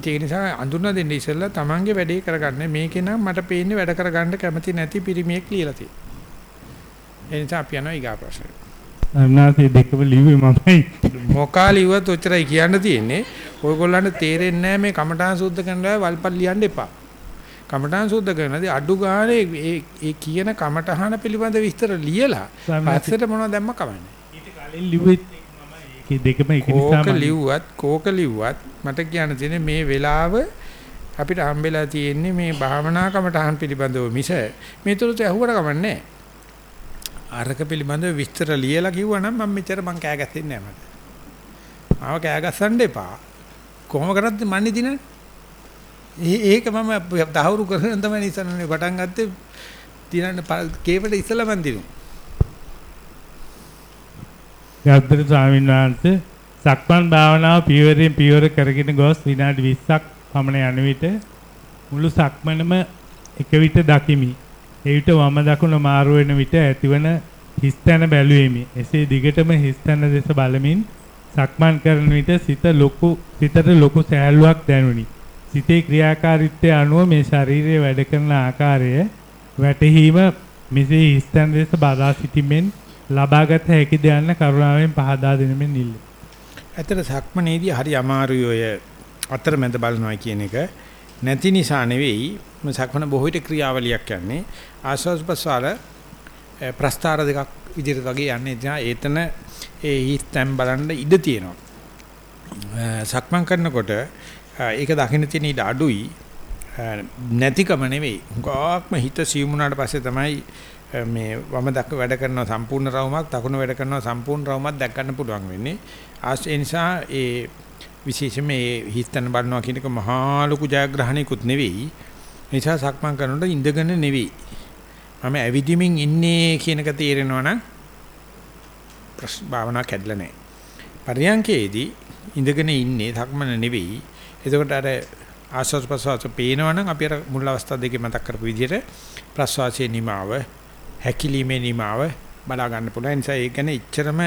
ඒක නිසා අඳුරන දෙන්න ඉස්සෙල්ලා තමන්ගේ වැඩේ කරගන්න මේකේ නම් මට පේන්නේ වැඩ කරගන්න කැමති නැති පිරිමියෙක් ලියලා තියෙනවා. ඒ නිසා අපි යනවා ඊගා ප්‍රශ්නෙට. අම්නාසේ දෙකම ලිව්වේ මමයි. මොකා ලිව්වත් ඔච්චරයි කියන්න තියෙන්නේ. ඔයගොල්ලන්ට තේරෙන්නේ නැහැ මේ කමඨාන් සුද්ධ කරනවා වල්පල් ලියන්න එපා. කමඨාන් සුද්ධ කරනදී අඩු ගානේ ඒ ඒ කියන කමඨහන පිළිබඳ විස්තර ලියලා පස්සට මොනවද දැම්ම කවන්නේ. කලින් ලිව්වෙත් මම ඒකේ දෙකම එක නිසා කෝක ලිව්වත් කෝක ලිව්වත් මට කියන්න තියෙන්නේ මේ වෙලාව අපිට හම්බෙලා තියෙන්නේ මේ භාවනා කමඨහන් පිළිබඳව මිස මේ තුරට ඇහුවට කමන්නේ අරක පිළිබඳව විස්තර ලියලා කිව්වනම් මම මෙච්චර මං කෑ ගැස්සෙන්නේ නැහැ මට. ආව කෑ ගස්සන්න එපා. කොහොම කරත් මන්නේ දිනන්නේ. ඒක මම දහවුරු කරගෙන තමයි ඉස්සරහනේ පටන් ගත්තේ. දිනන්න කේවට ඉස්සලා මන් දිනු. ගෞතම ස්වාමීන් වහන්සේ සක්මන් භාවනාව පියවරෙන් පියවර කරගෙන ගොස් විනාඩි 20ක් පමණ යන විට මුළු සක්මනම එක විට දකිමි. ඒ විට වම දකුණ මාරු වෙන විට ඇතිවන හිස්තැන බැලුවෙමි. එසේ දිගටම හිස්තැන දෙස බලමින් සක්මන් කරන විට සිත ලොකු සිතට ලොකු සෑහලුවක් දැනුනි. සිතේ ක්‍රියාකාරීත්වය අනුව මේ ශරීරයේ වැඩ කරන ආකාරය වැටහීම මෙසේ හිස්තැන දෙස බලා සිටීමෙන් ලබාගත හැකිද යන්න කරුණාවෙන් පහදා දෙනමින් ඉල්ල. ඇත්තට සක්මනේදී හරි අමාරුයි ඔය අතරමැද බලනවා කියන එක. නැති නිසා නෙවෙයි මේ සක්මන බොහෝ විට ක්‍රියාවලියක් යන්නේ ආස්වාස් ප්‍රසාර ප්‍රස්තාර දෙකක් විදිහට වගේ යන්නේ එතන ඒ හිස්තැන් බලන්න ඉඩ තියෙනවා. සක්මන් කරනකොට ඒක දකින්න තියෙන ඉඩ අඩුයි නැතිකම නෙවෙයි. ගාක්ම හිත සියුමුණාට පස්සේ තමයි මේ වම දක්ව වැඩ කරන සම්පූර්ණ රවුමක් දකුණු වැඩ කරන සම්පූර්ණ රවුමක් දැක් ගන්න පුළුවන් වෙන්නේ. ආස් ඒ නිසා ඒ විශේෂයෙන්ම මේ හිස්තන බලනවා කියන එක මහා ලොකු ජයග්‍රහණයකුත් නෙවෙයි. ඒ නිසා සක්මන් කරනකොට ඉඳගෙන නෙවෙයි. මම ඇවිදිමින් ඉන්නේ කියන එක තේරෙනවා නම් ප්‍රශ්න භාවනා කැඩලා නැහැ. පරියංකේදී ඉඳගෙන ඉන්නේ සක්මන නෙවෙයි. එතකොට අර ආස්වාද ප්‍රසවාස පේනවනම් අපි අර මුල් අවස්ථා දෙකේ මතක් කරපු විදිහට ප්‍රසවාසයේ නිමාව හැකිලීමේ නිමාව බලා ගන්න පුළුවන්. නිසා ඒක ගැන එච්චරම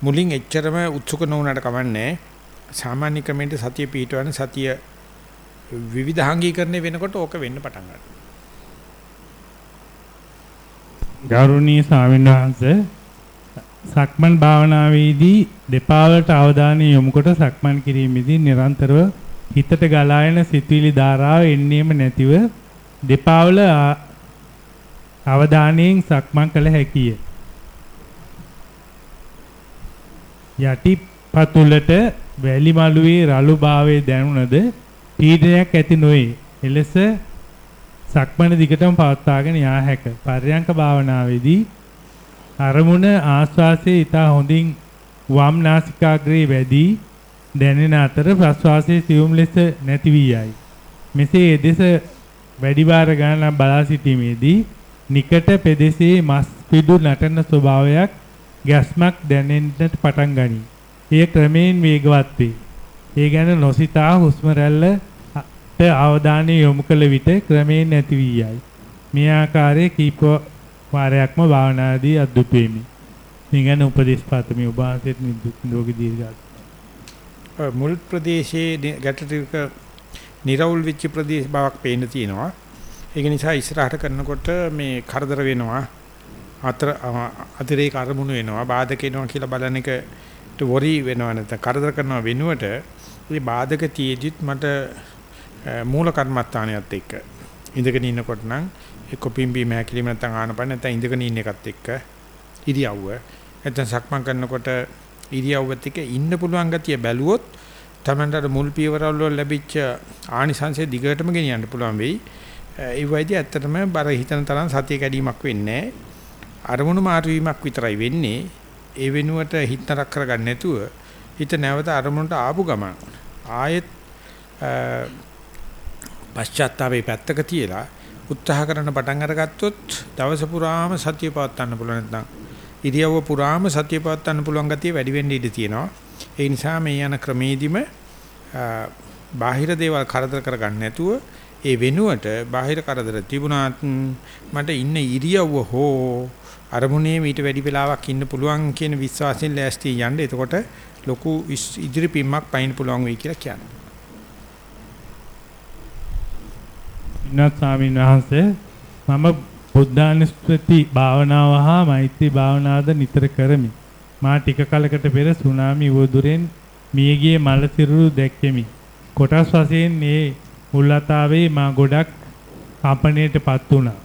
මුලින් එච්චරම උත්සුක නොවුනට කවන්නේ සාමාන්‍ය ක්‍රමයට සතිය පිටවන සතිය විවිධාංගීකරණය වෙනකොට ඕක වෙන්න පටන් ගන්නවා. ගෞරවනීය ස්වාමීන් වහන්සේ සක්මන් භාවනාවේදී දෙපා වලට අවධානය යොමු කොට සක්මන් කිරීමේදී නිරන්තරව හිතට ගලා එන සිතුවිලි ධාරාව එන්නේම නැතිව දෙපා වල අවධානයෙන් සක්මන් කළ හැකිය. යටි පතුලට වැලි මළුවේ රළු භාවයේ දැනුණද පීඩනයක් ඇති නොවේ. එලෙස සක්මණ දිගටම පවත්වාගෙන යා හැක. පර්යංක භාවනාවේදී අරමුණ ආස්වාසයේ ඊට හොඳින් වම් නාසිකාග්‍රේ වැඩි දැනෙන අතර ප්‍රස්වාසයේ සියුම් ලෙස නැති වී යයි. මෙසේ එදෙස වැඩි වාර ගණනක් බලා සිටීමේදී නිකට පෙදෙසේ මස් පිඩු නටන ස්වභාවයක් ගැස්මක් දැනෙන්නට පටන් ගනී. එය ක්‍රමයෙන් වේගවත් වේ. ඒ ගැන නොසිතා හුස්ම රැල්ලට අවධානය යොමු කළ විට ක්‍රමයෙන් නැති වී යයි. මේ ආකාරයේ කීප වාරයක්ම භාවනාදී අද්දුට වෙමි. මේ ගැන උපදේශ පාතමි ඔබ වහන්සේට නිරෝගී දීර්ඝායු. මුල් ප්‍රදේශයේ ගැටටික නිරවුල් වෙච්ච ප්‍රදේශ බවක් පේන්න තියෙනවා. ඒක නිසා ඉස්සරහට කරනකොට මේ කරදර වෙනවා. අතර අතිරේක අරමුණු වෙනවා. බාධක එනවා කියලා බලන එකට වොරි වෙනවා නැත්නම් කරදර කරනවා වෙනුවට මේ බාධක තියේදිත් මට මූල කර්මස්ථානයත් එක්ක ඉඳගෙන ඉන්නකොට නම් එක්ක පිම්බි මහැකිලිම නැත්නම් ආනපන නැත්නම් ඉඳගෙන ඉන්න එකත් එක්ක ඉරියව්ව නැත්නම් සක්මන් කරනකොට ඉරියව්වත් එක්ක ඉන්න පුළුවන් ගතිය බැලුවොත් තමන්ට මුල් පියවරවල ලැබිච්ච ආනිසංශය දිගටම ගෙනියන්න පුළුවන් වෙයි. ඒ වයිදී ඇත්තටම බර හිතන තරම් සතිය කැඩීමක් වෙන්නේ අරමුණු මාරු වීමක් විතරයි වෙන්නේ. ඒ වෙනුවට හිත නරක කරගන්න නැතුව හිත නැවත අරමුණට ආපු ගමන් ආයෙත් පශ්චාත්තාපේ පැත්තක තියලා උත්සාහ කරන පටන් අරගත්තොත් දවස පුරාම සතිය පවත්වන්න පුළුවන් නැත්නම් ඉරියව්ව පුරාම සතිය පවත්වන්න පුළුවන් ගතිය වැඩි වෙන්න ඉඩ තියෙනවා. ඒ නිසා මේ යන ක්‍රමේදීම බාහිර දේවල් කරදර කරගන්න නැතුව ඒ වෙනුවට බාහිර කරදර තිබුණාත් මට ඉන්න ඉරියව්ව හෝ අරමුණේ මීට වැඩි වෙලාවක් ඉන්න පුළුවන් කියන විශ්වාසයෙන් ලෑස්ති යන්න. එතකොට ලොකු ඉදිරි පිම්මක් පයින් පුළුවන් වෙයි කියලා කියන්නේ. ඉන්නත් ස්වාමීන් වහන්සේ මම බුද්ධානුස්මෘති භාවනාව හා මෛත්‍රී භාවනාවද නිතර කරමි. මා ටික කලකට පෙර සුනාමි වදුරෙන් මියගිය මල සිරුරු දැක්කෙමි. කොටස් වශයෙන් මේ මුල්ලතාවේ මා ගොඩක් කම්පණයටපත් වුණා.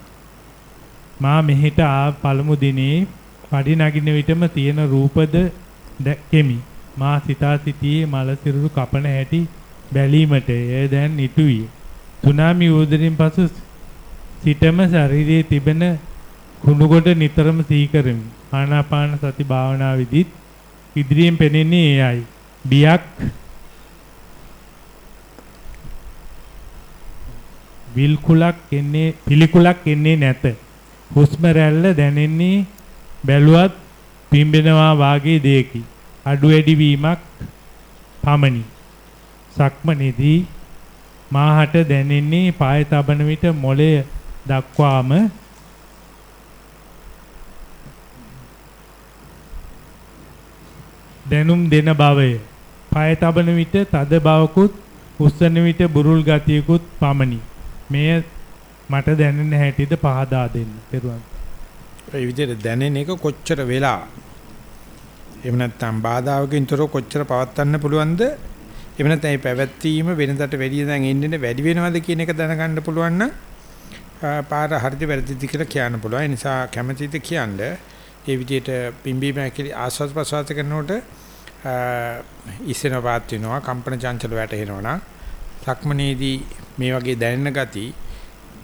මා මෙහෙට ආ පළමු දිනේ පඩි නගින විටම තියෙන රූපද දැක්කෙමි. මා සිතා සිටියේ මල සිරුරු කපන හැටි බැලීමට එය දැන් ඉටුවිය. සුනාමි උදරින් පසු සිටම ශරීරයේ තිබෙන කුණු කොට නිතරම සීකරමි. ආනාපාන සති භාවනාවේදීත් ඉදිරියෙන් පෙනෙන්නේ එයයි. බියක් විල්කුලක් එන්නේ පිළිකුලක් එන්නේ නැත. හුස්ම රැල්ල දැනෙන්නේ බැලුවත් පිම්බෙනවා වාගේ දෙයකි. අඩු වැඩි වීමක් පමණි. සක්මනේදී මාහට දැනෙන්නේ පාය තබන විට මොළය දක්වාම දැනුම් දෙන බවය. පාය තබන විට තද බවකුත් උස්සන විට බුරුල් ගතියකුත් පමණි. මෙය මට දැනෙන හැටිද පහදා දෙන්න. පෙරුවන්. ඒ විදිහට දැනෙන එක කොච්චර වෙලා එහෙම නැත්නම් බාධාවකින් තොරව කොච්චර පවත්වන්න පුළුවන්ද? එහෙම නැත්නම් මේ පැවැත්වීම වෙනදට වැඩිය දැන් එන්නේ වැඩි වෙනවද කියන එක දැනගන්න පුළුවන් නම් පාර හරිද වැරදිද කියලා කියන්න පුළුවන්. ඒ නිසා කැමැතිද කියන්නේ ඒ විදිහට පිම්බීම ඇකිලි ආස්වාද ප්‍රසවාස කරනකොට ඉස්සෙන පාත් වෙනවා කම්පන චංචල වැටෙනවා නම් සක්මනේදී මේ වගේ දැනෙන ගති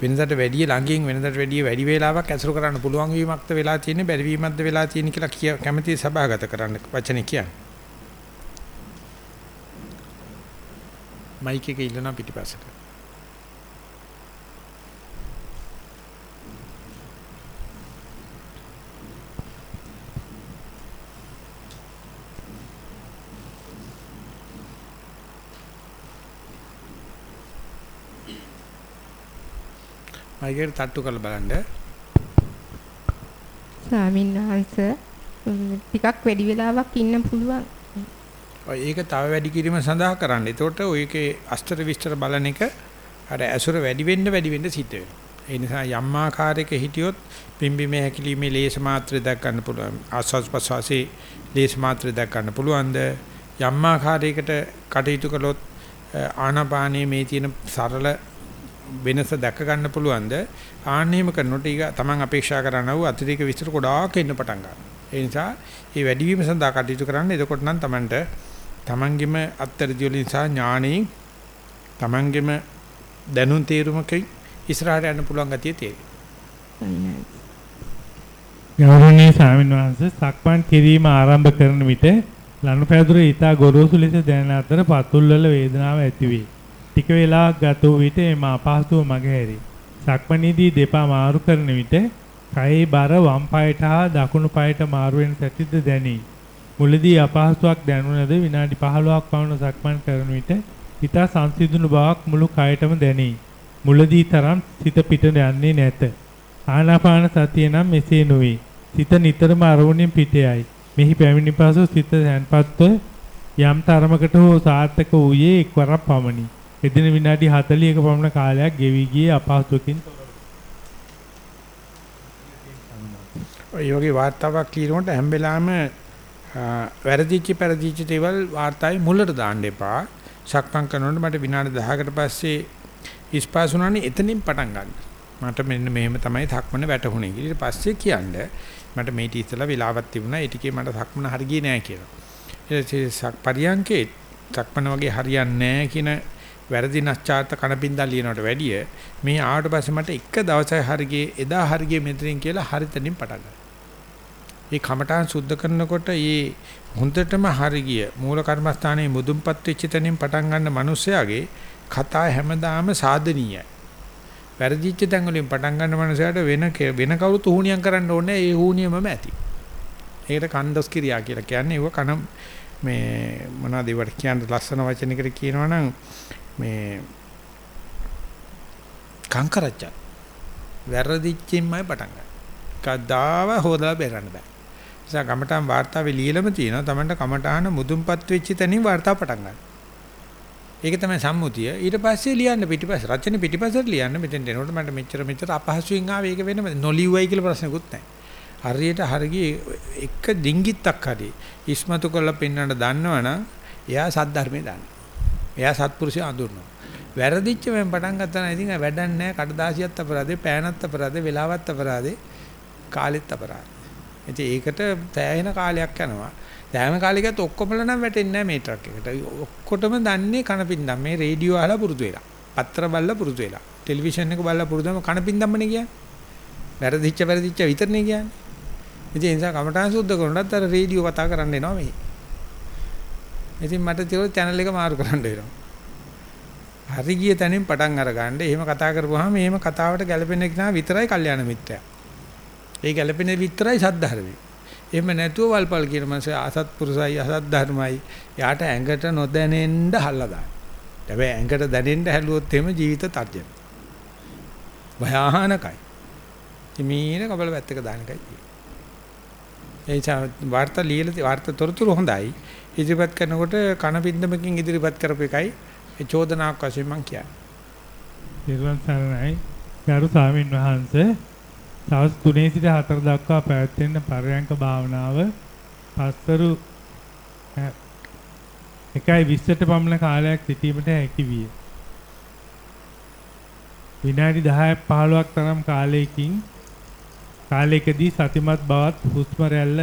වෙනදට වැඩිය ළඟින් වෙනදට වැඩිය වැඩි වේලාවක් ඇසුරු කරන්න පුළුවන් වීමක්ද වෙලා තියෙන්නේ බැරි වීමක්ද වෙලා තියෙන්නේ කියලා කිය කැමැති සභාගත කරන්න වචනේ කියන්නේ. මයික් එකේ ඉල්ලන පිටිපස්සට. මයිකට තට්ටු කරලා බලන්න. ස්වාමීන් වහන්සේ ටිකක් වැඩි වෙලාවක් ඉන්න පුළුවන්. ඒක තව වැඩි කිරීම සඳහා කරන්න. ඒතකොට ඔයකේ අස්තර විස්තර බලන එක අර ඇසුර වැඩි වෙන්න වැඩි වෙන්න සිද්ධ වෙනවා. ඒ නිසා යම් ආකාරයක හිටියොත් පිම්බීමේ හැකිලිමේ ලේස මාත්‍රය දක් ගන්න පුළුවන්. ආස්වාස් ප්‍රසවාසී ලේස මාත්‍රය දක් ගන්න පුළුවන්ද? යම් ආකාරයකට කටයුතු කළොත් ආනාපානයේ මේ තියෙන සරල වෙනස දැක ගන්න පුළුවන්ද? ආන්නේම කරනකොට ඊග තමන් අපේක්ෂා කරනා වූ අතිරේක විස්තර ගොඩාක් එන්න පටන් ගන්නවා. ඒ නිසා මේ වැඩිවීම සඳහා කටයුතු කරන්න. එතකොට නම් තමන්ට තමන්ගෙම අත්තරදි වලින් සහ ඥාණයෙන් තමන්ගෙම දැනුම් තීරුමකින් ඉස්සරහට යන්න පුළුවන් ගතිය තියෙනවා. ගෞරවනීය ස්වාමීන් වහන්සේ සක්මන් කිරීම ආරම්භ කරන විට ලනුපැදුර ඊතා ගොරෝසු ලෙස දැනෙන අතර පතුල් වල වේදනාව ඇති වේ. ටික වේලාවක් ගත වූ විට එම අපහසුව මගහැරේ. සක්මණේදී දෙපා මාරු කරන විට කයේ බර වම් පායට හා දකුණු පායට මාරු වෙන සැටිද දැනේ. මුලදී අපහසුයක් දැනුණද විනාඩි 15ක් පමණ සක්මන් කරන විට හිත සංසිඳුණු බවක් මුළු කයටම දැනේ. මුලදී තරම් සිත පිට යන්නේ නැත. ආනාපාන සතිය නම් මෙසේ නොවේ. සිත නිතරම අරමුණෙන් පිට යයි. මෙහි පැමිණි පසු සිත සැන්පත්ව යම් තරමකට හෝ සාර්ථක වූයේ එක්වරක් පමණි. එදින විනාඩි 40ක පමණ කාලයක් ගෙවි ගියේ අපහසුකින් ඔය යෝගී වාර්තාවක් කියනකොට හැම වෙලාවෙම වැරදිච්ච පෙරදිච්ච දේවල් වාර්තාවේ මුලට දාන්න එපා. සක්මන් කරනකොට මට විනාඩි 10කට පස්සේ ඉස්පාසුණානේ එතනින් පටන් ගන්න. මට මෙන්න මෙහෙම තමයි සක්මන වැටහුනේ. ඊට පස්සේ කියන්නේ මට මේ ටි ඉස්සලා වෙලාවක් තිබුණා. ඒ ටිකේ මට සක්මන හරියන්නේ නැහැ කියලා. ඊට පස්සේ පරියන්කේ සක්මන වගේ හරියන්නේ නැහැ කියන වැරදි නැස්චාර්ත කණපින්දා ලියනවට වැඩිය මේ ආවට පස්සේ මට එක දවසයි හරියේ එදා හරියේ මෙතනින් කියලා හරිතනින් පටන් ගන්නවා. මේ කමඨාන් සුද්ධ කරනකොට මේ හොඳටම හරිය මූල කර්මස්ථානයේ මුදුන්පත් වෙච්ච තැනින් පටන් ගන්න මිනිස්සයාගේ කතා හැමදාම සාධනීයයි. වැරදිච්ච තැන් වලින් පටන් ගන්න මනුස්සයාට වෙන වෙන කවුරුත් උහුණියම් කරන්න ඕනේ ඒ උහුණියමම ඇති. ඒකට කන්දස් කිරියා කියලා කියන්නේ ඒව කන මේ මොනවද ඒවට කියන්න ලස්සන වචනයකට කියනවනම් මේ කංකරච්ච වැරදිච්චින්මයි පටන් ගන්න. කද්දාව හොදලා බේරන්න බෑ. නිසා කමඨාන් වාර්තාවේ ලියලම තියෙනවා තමන්ට කමඨාන මුදුන්පත් වෙච්ච තැනින් වාර්තාව පටන් ගන්න. ඒක තමයි සම්මුතිය. ඊට පස්සේ ලියන්න පිටිපස්ස රචන පිටිපස්සට ලියන්න මෙතෙන් එනකොට මට මෙච්චර මෙච්චර අපහසුයෙන් ආවේ ඒක වෙනම නොලිව්වයි කියලා ප්‍රශ්නකුත් නැහැ. හරියට හරිය එක ඩිංගිත්තක් හරි ඉස්මතු කරලා පෙන්වන්න දන්නවනම් එයා සද්ධර්මයේ දන්නවා. එයා සත්පුරුෂය අඳුරනවා. වැරදිච්ච වෙන් පටන් ගත්තා නම් ඉතින් වැඩක් නැහැ. කඩදාසියත් අපරාධේ, පෑනත් අපරාධේ, වෙලාවත් අපරාධේ, කාලෙත් අපරාධේ. ඉතින් ඒකට තෑයෙන කාලයක් යනවා. තෑම කාලෙකත් ඔක්කොමල නම් වැටෙන්නේ නැහැ මේ ට්‍රක් එකට. ඔක්කොටම දන්නේ කනපින්දම් මේ රේඩියෝ අහලා පුරුදු වෙලා. පත්‍ර බලලා පුරුදු වෙලා. ටෙලිවිෂන් එක බලලා පුරුදුම කනපින්දම්මනේ කියන්නේ. වැරදිච්ච වැරදිච්ච විතරනේ කියන්නේ. ඉතින් ඒ නිසා කමඨාන් සුද්ධ කරනවත් අර රේඩියෝ කතා කරන්න එනවා මේ. ඉතින් මට තියෝ channel එක මාරු කරන්න වෙනවා. හරි ගිය තැනින් පටන් අරගන්න. එහෙම කතා කරපුවාම එහෙම කතාවට ගැළපෙන කෙනා විතරයි කල්යාණ මිත්‍රයා. ඒ ගැළපෙන විතරයි සද්ධර්මයි. එහෙම නැතුව වල්පල් කියන මාසේ අසත්පුරුසයි අසද්ධර්මයි. යාට ඇඟට නොදැනෙන්න හල්ලා දාන්න. හැබැයි ඇඟට දැනෙන්න හැලුවොත් එහෙම ජීවිත තර්ජන. භයානකයි. ඉමීන කබල වැත්තක දාන එකයි තියෙන්නේ. ඒ නිසා වාර්තා ලියලා වාර්තා තොරතුරු හොඳයි. ඉදිරිපත් කරනකොට කන බින්දමකින් ඉදිරිපත් කරපු එකයි ඒ චෝදනාවක් වශයෙන් මම කියන්නේ. නිර්වන් සරණයි. ගරු ස්වාමින් වහන්සේ දවස් 3 සිට 4 දක්වා පැවැත්වෙන පරයන්ක භාවනාව පස්තරු 1:20ට පමණ කාලයක් සිටීමට හැකි විය. විනාඩි 10ක් 15ක් තරම් කාලයකින් කාලයකදී සතිමත් බවත් හුස්ම රැල්ල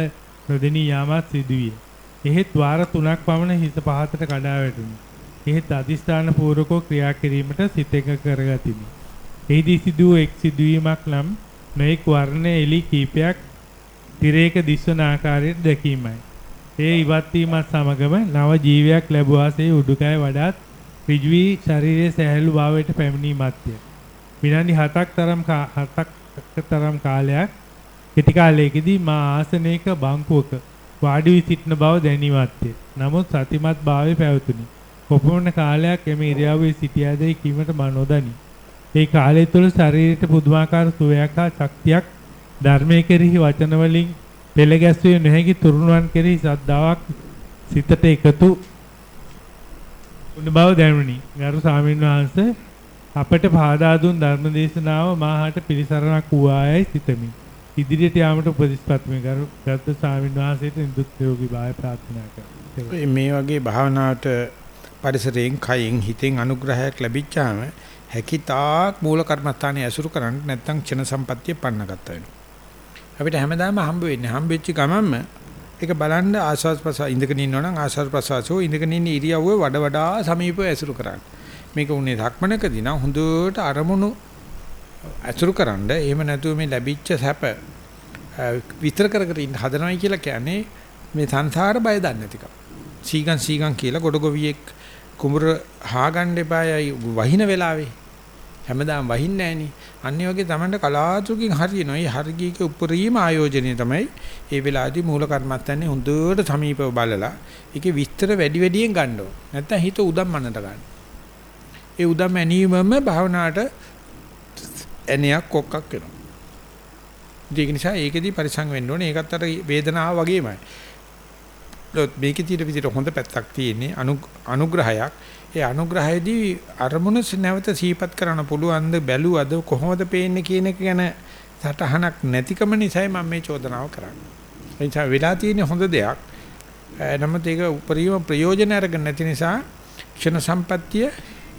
නොදෙනී යාමත් සිදුවිය. එහෙත් වාර 3ක් පමණ හිස පහතට කඩා වැටුණි. එහෙත් අදිස්ථාන පූර්වකව ක්‍රියා කිරීමට සිත එක කරගතිමි. එහිදී සිදු වූ එක් සිදුවීමක් නම් නොඑක් වර්ණ එලි කීපයක් තිරයක දිස්වන ආකාරයට දැකීමයි. ඒ ඉවත් වීමත් සමගම නව ජීවයක් ලැබුවාසේ උඩුකය වඩාත් ඍජු වී ශරීරයේ සැහැල්ලු භාවයට පැමිණීමත්ය. විනාඩි 7ක් තරම් 7ක් තරම් කාලයක් කෙටි කාලයකදී මා ආසනයක බංකුවක වාඩි වී සිටින බව දැනීමත්ය. නමුත් සතිමත් භාවයේ පැවතුණි. කොපමණ කාලයක් එම ඉරියව්වේ සිටියාදයි කීමට මා නොදනි. ඒ කාලය තුළ ශරීරයට පුදුමාකාර සුවයක් හා ශක්තියක් ධර්මයේ කෙරෙහි වචන වලින් පෙළ ගැස්විය නොහැකි තුරුණුවන් කෙරෙහි ශ්‍රද්ධාවක් සිතට එකතු වුණ බව දැනුනි. ගරු ස්වාමීන් වහන්සේ අපට පාදා දුන් ධර්ම දේශනාව මාහට පිළිසරණක් වූායයි සිතමි. ඉදිරියට යාමට උපදෙස් පත්මි කරු ගරු ස්වාමීන් වහන්සේට නිදුක් නිරෝගී භාවය ප්‍රාර්ථනා කරමි. මේ වගේ භාවනාවට පරිසරයෙන් කයින් හිතෙන් අනුග්‍රහයක් ලැබිච්චාම හැකිතාක් මූල කර්මස්ථානයේ ඇසුරු කරන්න නැත්නම් ක්ෂණ සම්පත්තිය පන්න ගත්තා වෙනවා. අපිට හැමදාම හම්බ වෙන්නේ හම්බෙච්ච ගමන්ම ඒක බලන්න ආස්වාස් ප්‍රසවා ඉඳගෙන ඉන්නවනම් ආස්වාස් ප්‍රසවාසෝ ඉඳගෙන ඉන්න ඉරියව්ව වඩ වඩා සමීපව ඇසුරු කරන්න. මේක උනේ ධක්මනකදී නම් හොඳට අරමුණු ඇසුරු කරන්න එහෙම නැතුව මේ ලැබිච්ච සැප විතර කර කර ඉන්න හදනවයි කියලා කියන්නේ මේ සංසාර බය දන්නේ නැතිකම. සීගන් සීගන් කියලා ගොඩගොවියෙක් කුඹුර හාගන්න එපායයි වහින වෙලාවේ හැමදාම වහින්නේ නැහෙනි. අනිත් වගේ Tamanට කලාතුරකින් හරියනවා. මේ හර්ගීක උපරිම ආයෝජනය තමයි ඒ වෙලාවේදී මූල කර්මත්තන්නේ හොඳට සමීපව බලලා ඒකේ විස්තර වැඩි වැඩියෙන් ගන්න ඕන. නැත්නම් හිත උදම්මනට ගන්න. ඒ උදම් ඇනීමම භාවනාවට එනියක් කොක්කක් වෙනවා. ඒක නිසා ඒකෙදී පරිසං වෙන්න ඕනේ. ඒකත් අර වේදනාව වගේමයි. මේකේ තියෙන විදිහට හොඳ පැත්තක් තියෙන්නේ අනුග්‍රහයක්. ඒ අනුග්‍රහයේදී අරමුණ නැවත සීපත් කරන්න පුළුවන්ද බැලුවද කොහොමද පේන්නේ කියන එක ගැන සටහනක් නැතිකම නිසායි මම මේ චෝදනාව කරන්නේ. ඒ නිසා වෙලා තියෙන හොඳ දෙයක්. නමුත් ඒක උපරිම ප්‍රයෝජන අරගෙන නැති නිසා ක්ෂණ සම්පත්තිය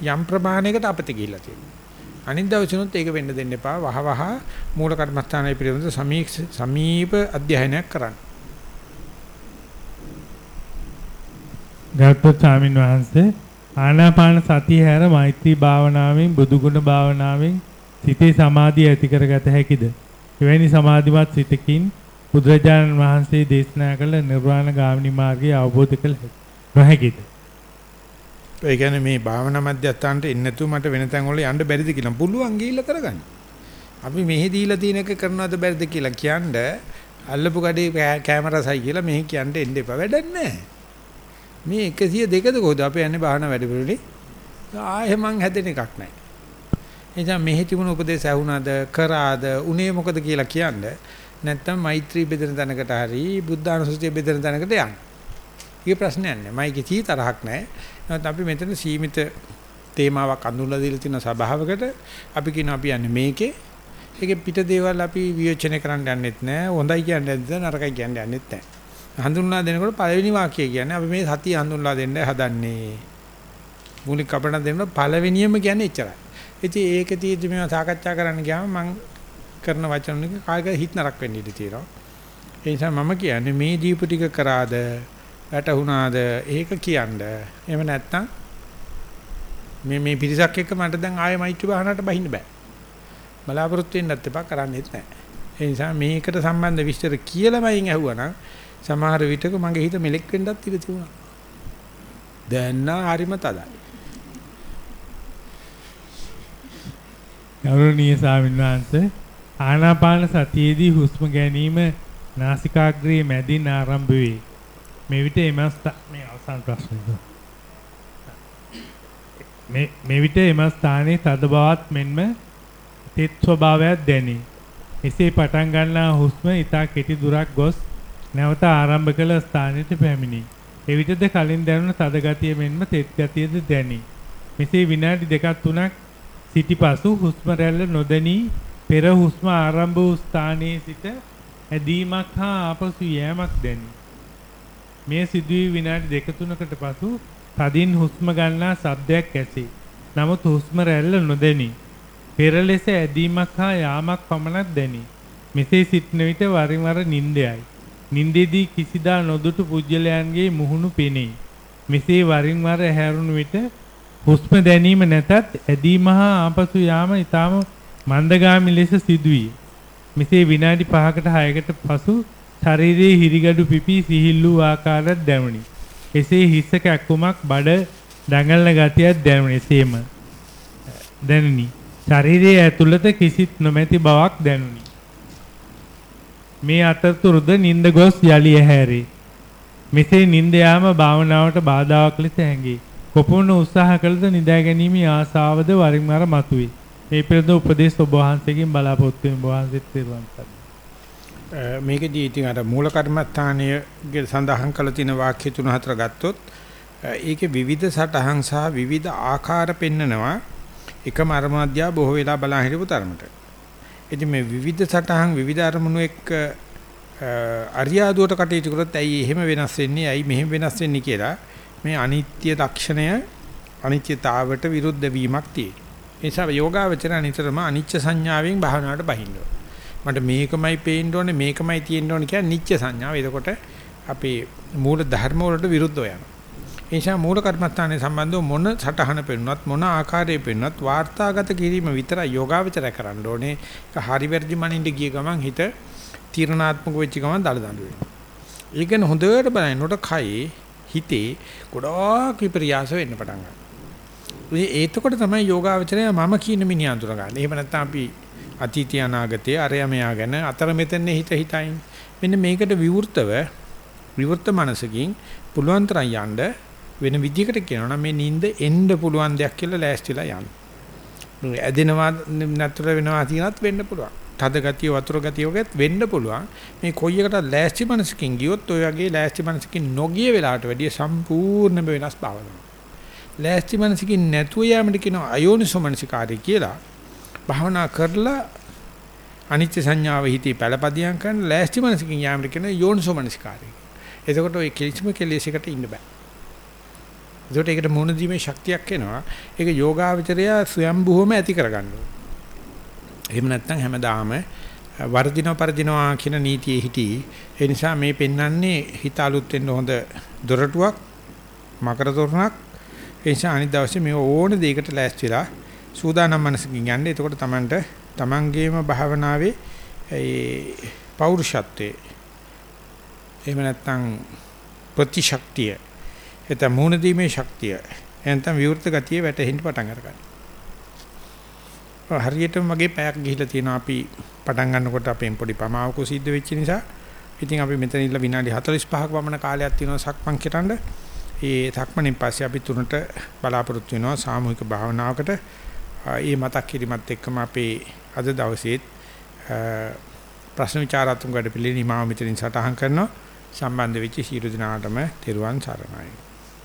යම් ප්‍රමාණයකට අපතේ ගිහිල්ලා තියෙනවා. අනිත් දවසෙනුත් ඒක වෙන්න දෙන්න එපා. වහ වහ මූල කර්මස්ථානයේ පිළිබඳ සමීප අධ්‍යයනයක් කරන්න. ගරුතර ස්වාමීන් වහන්සේ ආනාපාන සතිය හැර මෛත්‍රී භාවනාවෙන් බුදුගුණ භාවනාවෙන් සිතේ සමාධිය ඇති කරගත හැකිද? එවැනි සමාධිමත් සිතකින් බුදුරජාණන් වහන්සේ දේශනා කළ නිර්වාණ ගාමිනී මාර්ගය අවබෝධ කළ නොහැකිද? ඒ කියන්නේ මේ භාවනා මධ්‍යස්ථානට එන්නේ නැතුව මට වෙන තැන් වල යන්න බැරිද කියලා පුළුවන් ගිහිල්ලා කරගන්න. අපි මෙහි දීලා තියෙන එක කරනවද බැරිද කියලා කියන්නේ අල්ලපු ගඩේ කැමරාසයි කියලා මෙහි කියන්න එන්න එපා වැඩක් නැහැ. මේ 102ද කොහොද අපි යන්නේ භාවනා වැඩපිළිවෙලේ ආයෙ මං හැදෙන එකක් නැහැ. එනිසා මෙහි තිබුණ උපදේශ ඇහුණාද කරාද උනේ මොකද කියලා කියන්නේ නැත්තම් මෛත්‍රී බෙදෙන තැනකට හරි බුද්ධානුස්සතිය බෙදෙන තැනකට යන්න. ඊගේ ප්‍රශ්නයක් නැහැ. මයිකේ තී තරහක් නැහැ. නමුත් අපි මෙතන සීමිත තේමාවක් අඳුල්ලා දීලා තියෙන සභාවකට අපි කියන අපි යන්නේ මේකේ ඒකේ පිට දේවල් අපි විවේචනය කරන්න යන්නෙත් නැහැ. හොඳයි කියන්නේ නැද්ද නරකයි කියන්නේ යන්නෙත් නැහැ. හඳුන්වා දෙනකොට පළවෙනි වාක්‍යය කියන්නේ අපි මේ සතිය හඳුන්වා දෙන්න හදන්නේ. මූලික අපණ දෙන්න පළවෙනියම කියන්නේ එච්චරයි. ඉතින් ඒක තීජ මේවා සාකච්ඡා කරන්න ගියාම මම කරන වචන වලින් කායක හිත නරක වෙන්න ඉඩ තියෙනවා. ඒ නිසා මම කියන්නේ මේ දීප ටික කරාද වැටුණාද ඒක කියන්න. එහෙම නැත්නම් මේ මේ පිරිසක් එක්ක මට දැන් ආයෙ මෛත්‍රී භාවනාවට බහින්න බෑ. බලාපොරොත්තු වෙන්නත් එපා කරන්නෙත් නෑ. ඒ නිසා මේකට සම්බන්ධ විස්තර කියලාමයින් ඇහුවනම් සමහර විටක මගේ හිත මෙලෙක් වෙන්නත් ඉඩ තිබුණා. දැන් නා හරිම තදයි. ගෞරවනීය ස්වාමීන් වහන්සේ ආනාපාන සතියේදී හුස්ම ගැනීම නාසිකාග්‍රයේ මැදින් ආරම්භ වේ. මේ විට එම මේ අවසාන ප්‍රශ්නය. මේ මේ විට එම ස්ථානයේ තද බවත් මෙන්ම තෙත් ස්වභාවයක් දැනේ. එසේ පටන් ගන්නා හුස්ම ඊට කෙටි දුරක් ගොස් නැවත ආරම්භ කළ ස්ථානයට පැමිණි. එවිටද කලින් දැනුණ තද ගතිය මෙන්ම තෙත් ගතියද දැනේ. මෙසේ විනාඩි දෙකක් තුනක් සිටිපසු හුස්ම රැල්ල නොදැනී පෙර හුස්ම ආරම්භ වූ ස්ථානයේ සිට ඇදීමක් හා ආපසු යෑමක් දැනේ. මේ සිදුවී විනාඩි දෙක තුනකට පසු තදින් හුස්ම ගන්නා ශබ්දයක් ඇසේ. නමුත් හුස්ම රැල්ල නොදැනී පෙර ලෙස ඇදීමක් හා යාමක් පමණක් දැනේ. මෙසේ සිටන විට වරින් වර නිින්දයයි. නිින්දේදී කිසිදා නොදුටු පුජ්‍යලයන්ගේ මුහුණු පෙනේ. මෙසේ වරින් වර හැරුණු විට හුස්ම දැනීම නැතත් ඇදීම හා ආපසු යාම ඊටම මන්දගාමි ලෙස සිදුවේ. මෙසේ විනාඩි 5කට 6කට පසු ශරීරයේ හිරිගඩු පිපි සිහිල් වූ ආකාරයක් දැනුනි. එසේ හිස කැක්කුමක් බඩ දඟලන ගතියක් දැනුනි. එසේම දැනුනි. ශරීරයේ ඇතුළත කිසිත් නොමැති බවක් දැනුනි. මේ අතරතුරද නිින්ද ගොස් යලි ඇහැරේ. මෙසේ නිින්ද යාම භාවනාවට බාධාවක් ලෙස හැඟේ. කොපමණ උත්සාහ කළද නිදා ගැනීමේ ආසාවද වරින් වර මතුවේ. මේ පිළිබඳ උපදේශ ඔබ වහන්සේගෙන් බලාපොරොත්තු වෙන වහන්සේත් තෙරුවන් සරණයි. මේකදී ඉතින් අර මූල කර්මස්ථානයේ සඳහන් කළ තියෙන වාක්‍ය තුන හතර ගත්තොත් ඒකේ විවිධ සටහන් සහ විවිධ ආකාර පෙන්නනවා එකම අරමුණදියා බොහෝ වෙලා බලන් හිටපු තරමට. ඉතින් මේ විවිධ සටහන් විවිධ අරමුණු එක්ක අරියාදුවට කටයුතු කරොත් ඇයි එහෙම වෙනස් වෙන්නේ ඇයි මෙහෙම වෙනස් වෙන්නේ කියලා මේ අනිත්‍ය ලක්ෂණය අනිත්‍යතාවට විරුද්ධ වීමක් තියෙනවා. ඒ නිසා යෝගාවචර නිතරම අනිච්ච සංඥාවෙන් භාවනාවට බහින්න මට මේකමයි පේන්න ඕනේ මේකමයි තියෙන්න ඕනේ කියන්නේ නිච්ච සංඥාව. එතකොට අපේ මූල ධර්ම වලට විරුද්ධව යනවා. ඒ නිසා මූල කර්මස්ථානයේ සම්බන්ධව මොන සටහන පෙන්වන්නත් මොන ආකාරයේ පෙන්වන්නත් වාර්තාගත කිරීම විතරයි යෝගාවචර කරන්න ඕනේ. ඒක හරි වැරදි මනින්න ගිය ගමන් හිත තීරණාත්මක වෙච්ච ගමන් දල දඬු වෙනවා. ඒක න හොඳට බලනකොට කයේ හිතේ ගොඩාක් විපර්යාස වෙන්න පටන් ගන්නවා. ඒතකොට තමයි යෝගාවචරය මම කියන මිනිහ අඳුරගන්නේ. එහෙම නැත්නම් අපි අතීතය අනාගතය අරය මෙයා ගැන අතර මෙතන හිත හිතයින්. මෙන්න මේකට විවෘතව විවෘත මනසකින් පුළුවන් තරම් යන්න වෙන විදිහකට කියනවා නම් මේ නිින්ද එන්න පුළුවන් දෙයක් කියලා ලෑස්තිලා යන්න. ඇදෙනවා නතර වෙනවා තියනත් වෙන්න පුළුවන්. තද ගතිය වතුර ගතිය වගේත් වෙන්න පුළුවන්. මේ කොයි එකට ලෑස්ති මනසකින් ගියොත් ඔය වගේ ලෑස්ති මනසකින් නොගිය වෙලාවට වැඩිය සම්පූර්ණයෙන්ම වෙනස් භාවනාවක්. ලෑස්ති මනසකින් නැතුව යෑමට කියනවා අයෝනිසෝ මනසිකාරය කියලා. භාවනා කරලා අනිත්‍ය සංඥාව හිතේ පළපදියම් කරන ලෑස්ති මනසකින් යෑමට කියනවා යෝනිසෝ මනසිකාරය. එතකොට ඔය කිලිස්ම කෙලෙසකට ඉන්න බෑ. ඒකට ඒකට මුණ දීමේ ශක්තියක් එනවා. ඒක යෝගාවචරය ස්වයම්බුවම ඇති කරගන්න ඕනේ. එහෙම නැත්නම් හැමදාම වර්ධිනව පරදිනවා කියන නීතියේ හිටි. ඒ නිසා මේ පෙන්වන්නේ හිත අලුත් වෙන්න හොඳ දොරටුවක්, මකර තොරණක්, ඒ නිසා අනිත් දවසේ මේ ඕන දෙයකට ලෑස්ති වෙලා සූදානම් මනසකින් යන්න. එතකොට Tamanට Tamanගේම භාවනාවේ ඒ පෞරුෂත්වයේ එහෙම නැත්නම් ප්‍රතිශක්තිය එත මූණ දීමේ ශක්තිය එතන විවෘත ගතිය වැටෙන්න පටන් අරගන්නවා. හරියටම මගේ පැයක් ගිහිලා තියෙනවා අපි පටන් ගන්නකොට අපෙන් පොඩි පමාවක සිද්ධ වෙච්ච නිසා ඉතින් අපි මෙතන ඉන්න විනාඩි 45ක් වමන කාලයක් තියෙනවා සක්මන් කරන්න. ඒ සක්මණෙන් පස්සේ අපි තුනට බලාපොරොත්තු වෙනවා සාමූහික භාවනාවකට. ඒ මතක් කිරීමත් එක්කම අපේ අද දවසේ ප්‍රශ්න විචාරාත්මක වැඩ පිළිවෙල නිමාව මෙතනින් සටහන් කරනවා. සම්බන්ධ වෙච්ච සියලු දෙනාටම තෙරුවන් සරණයි.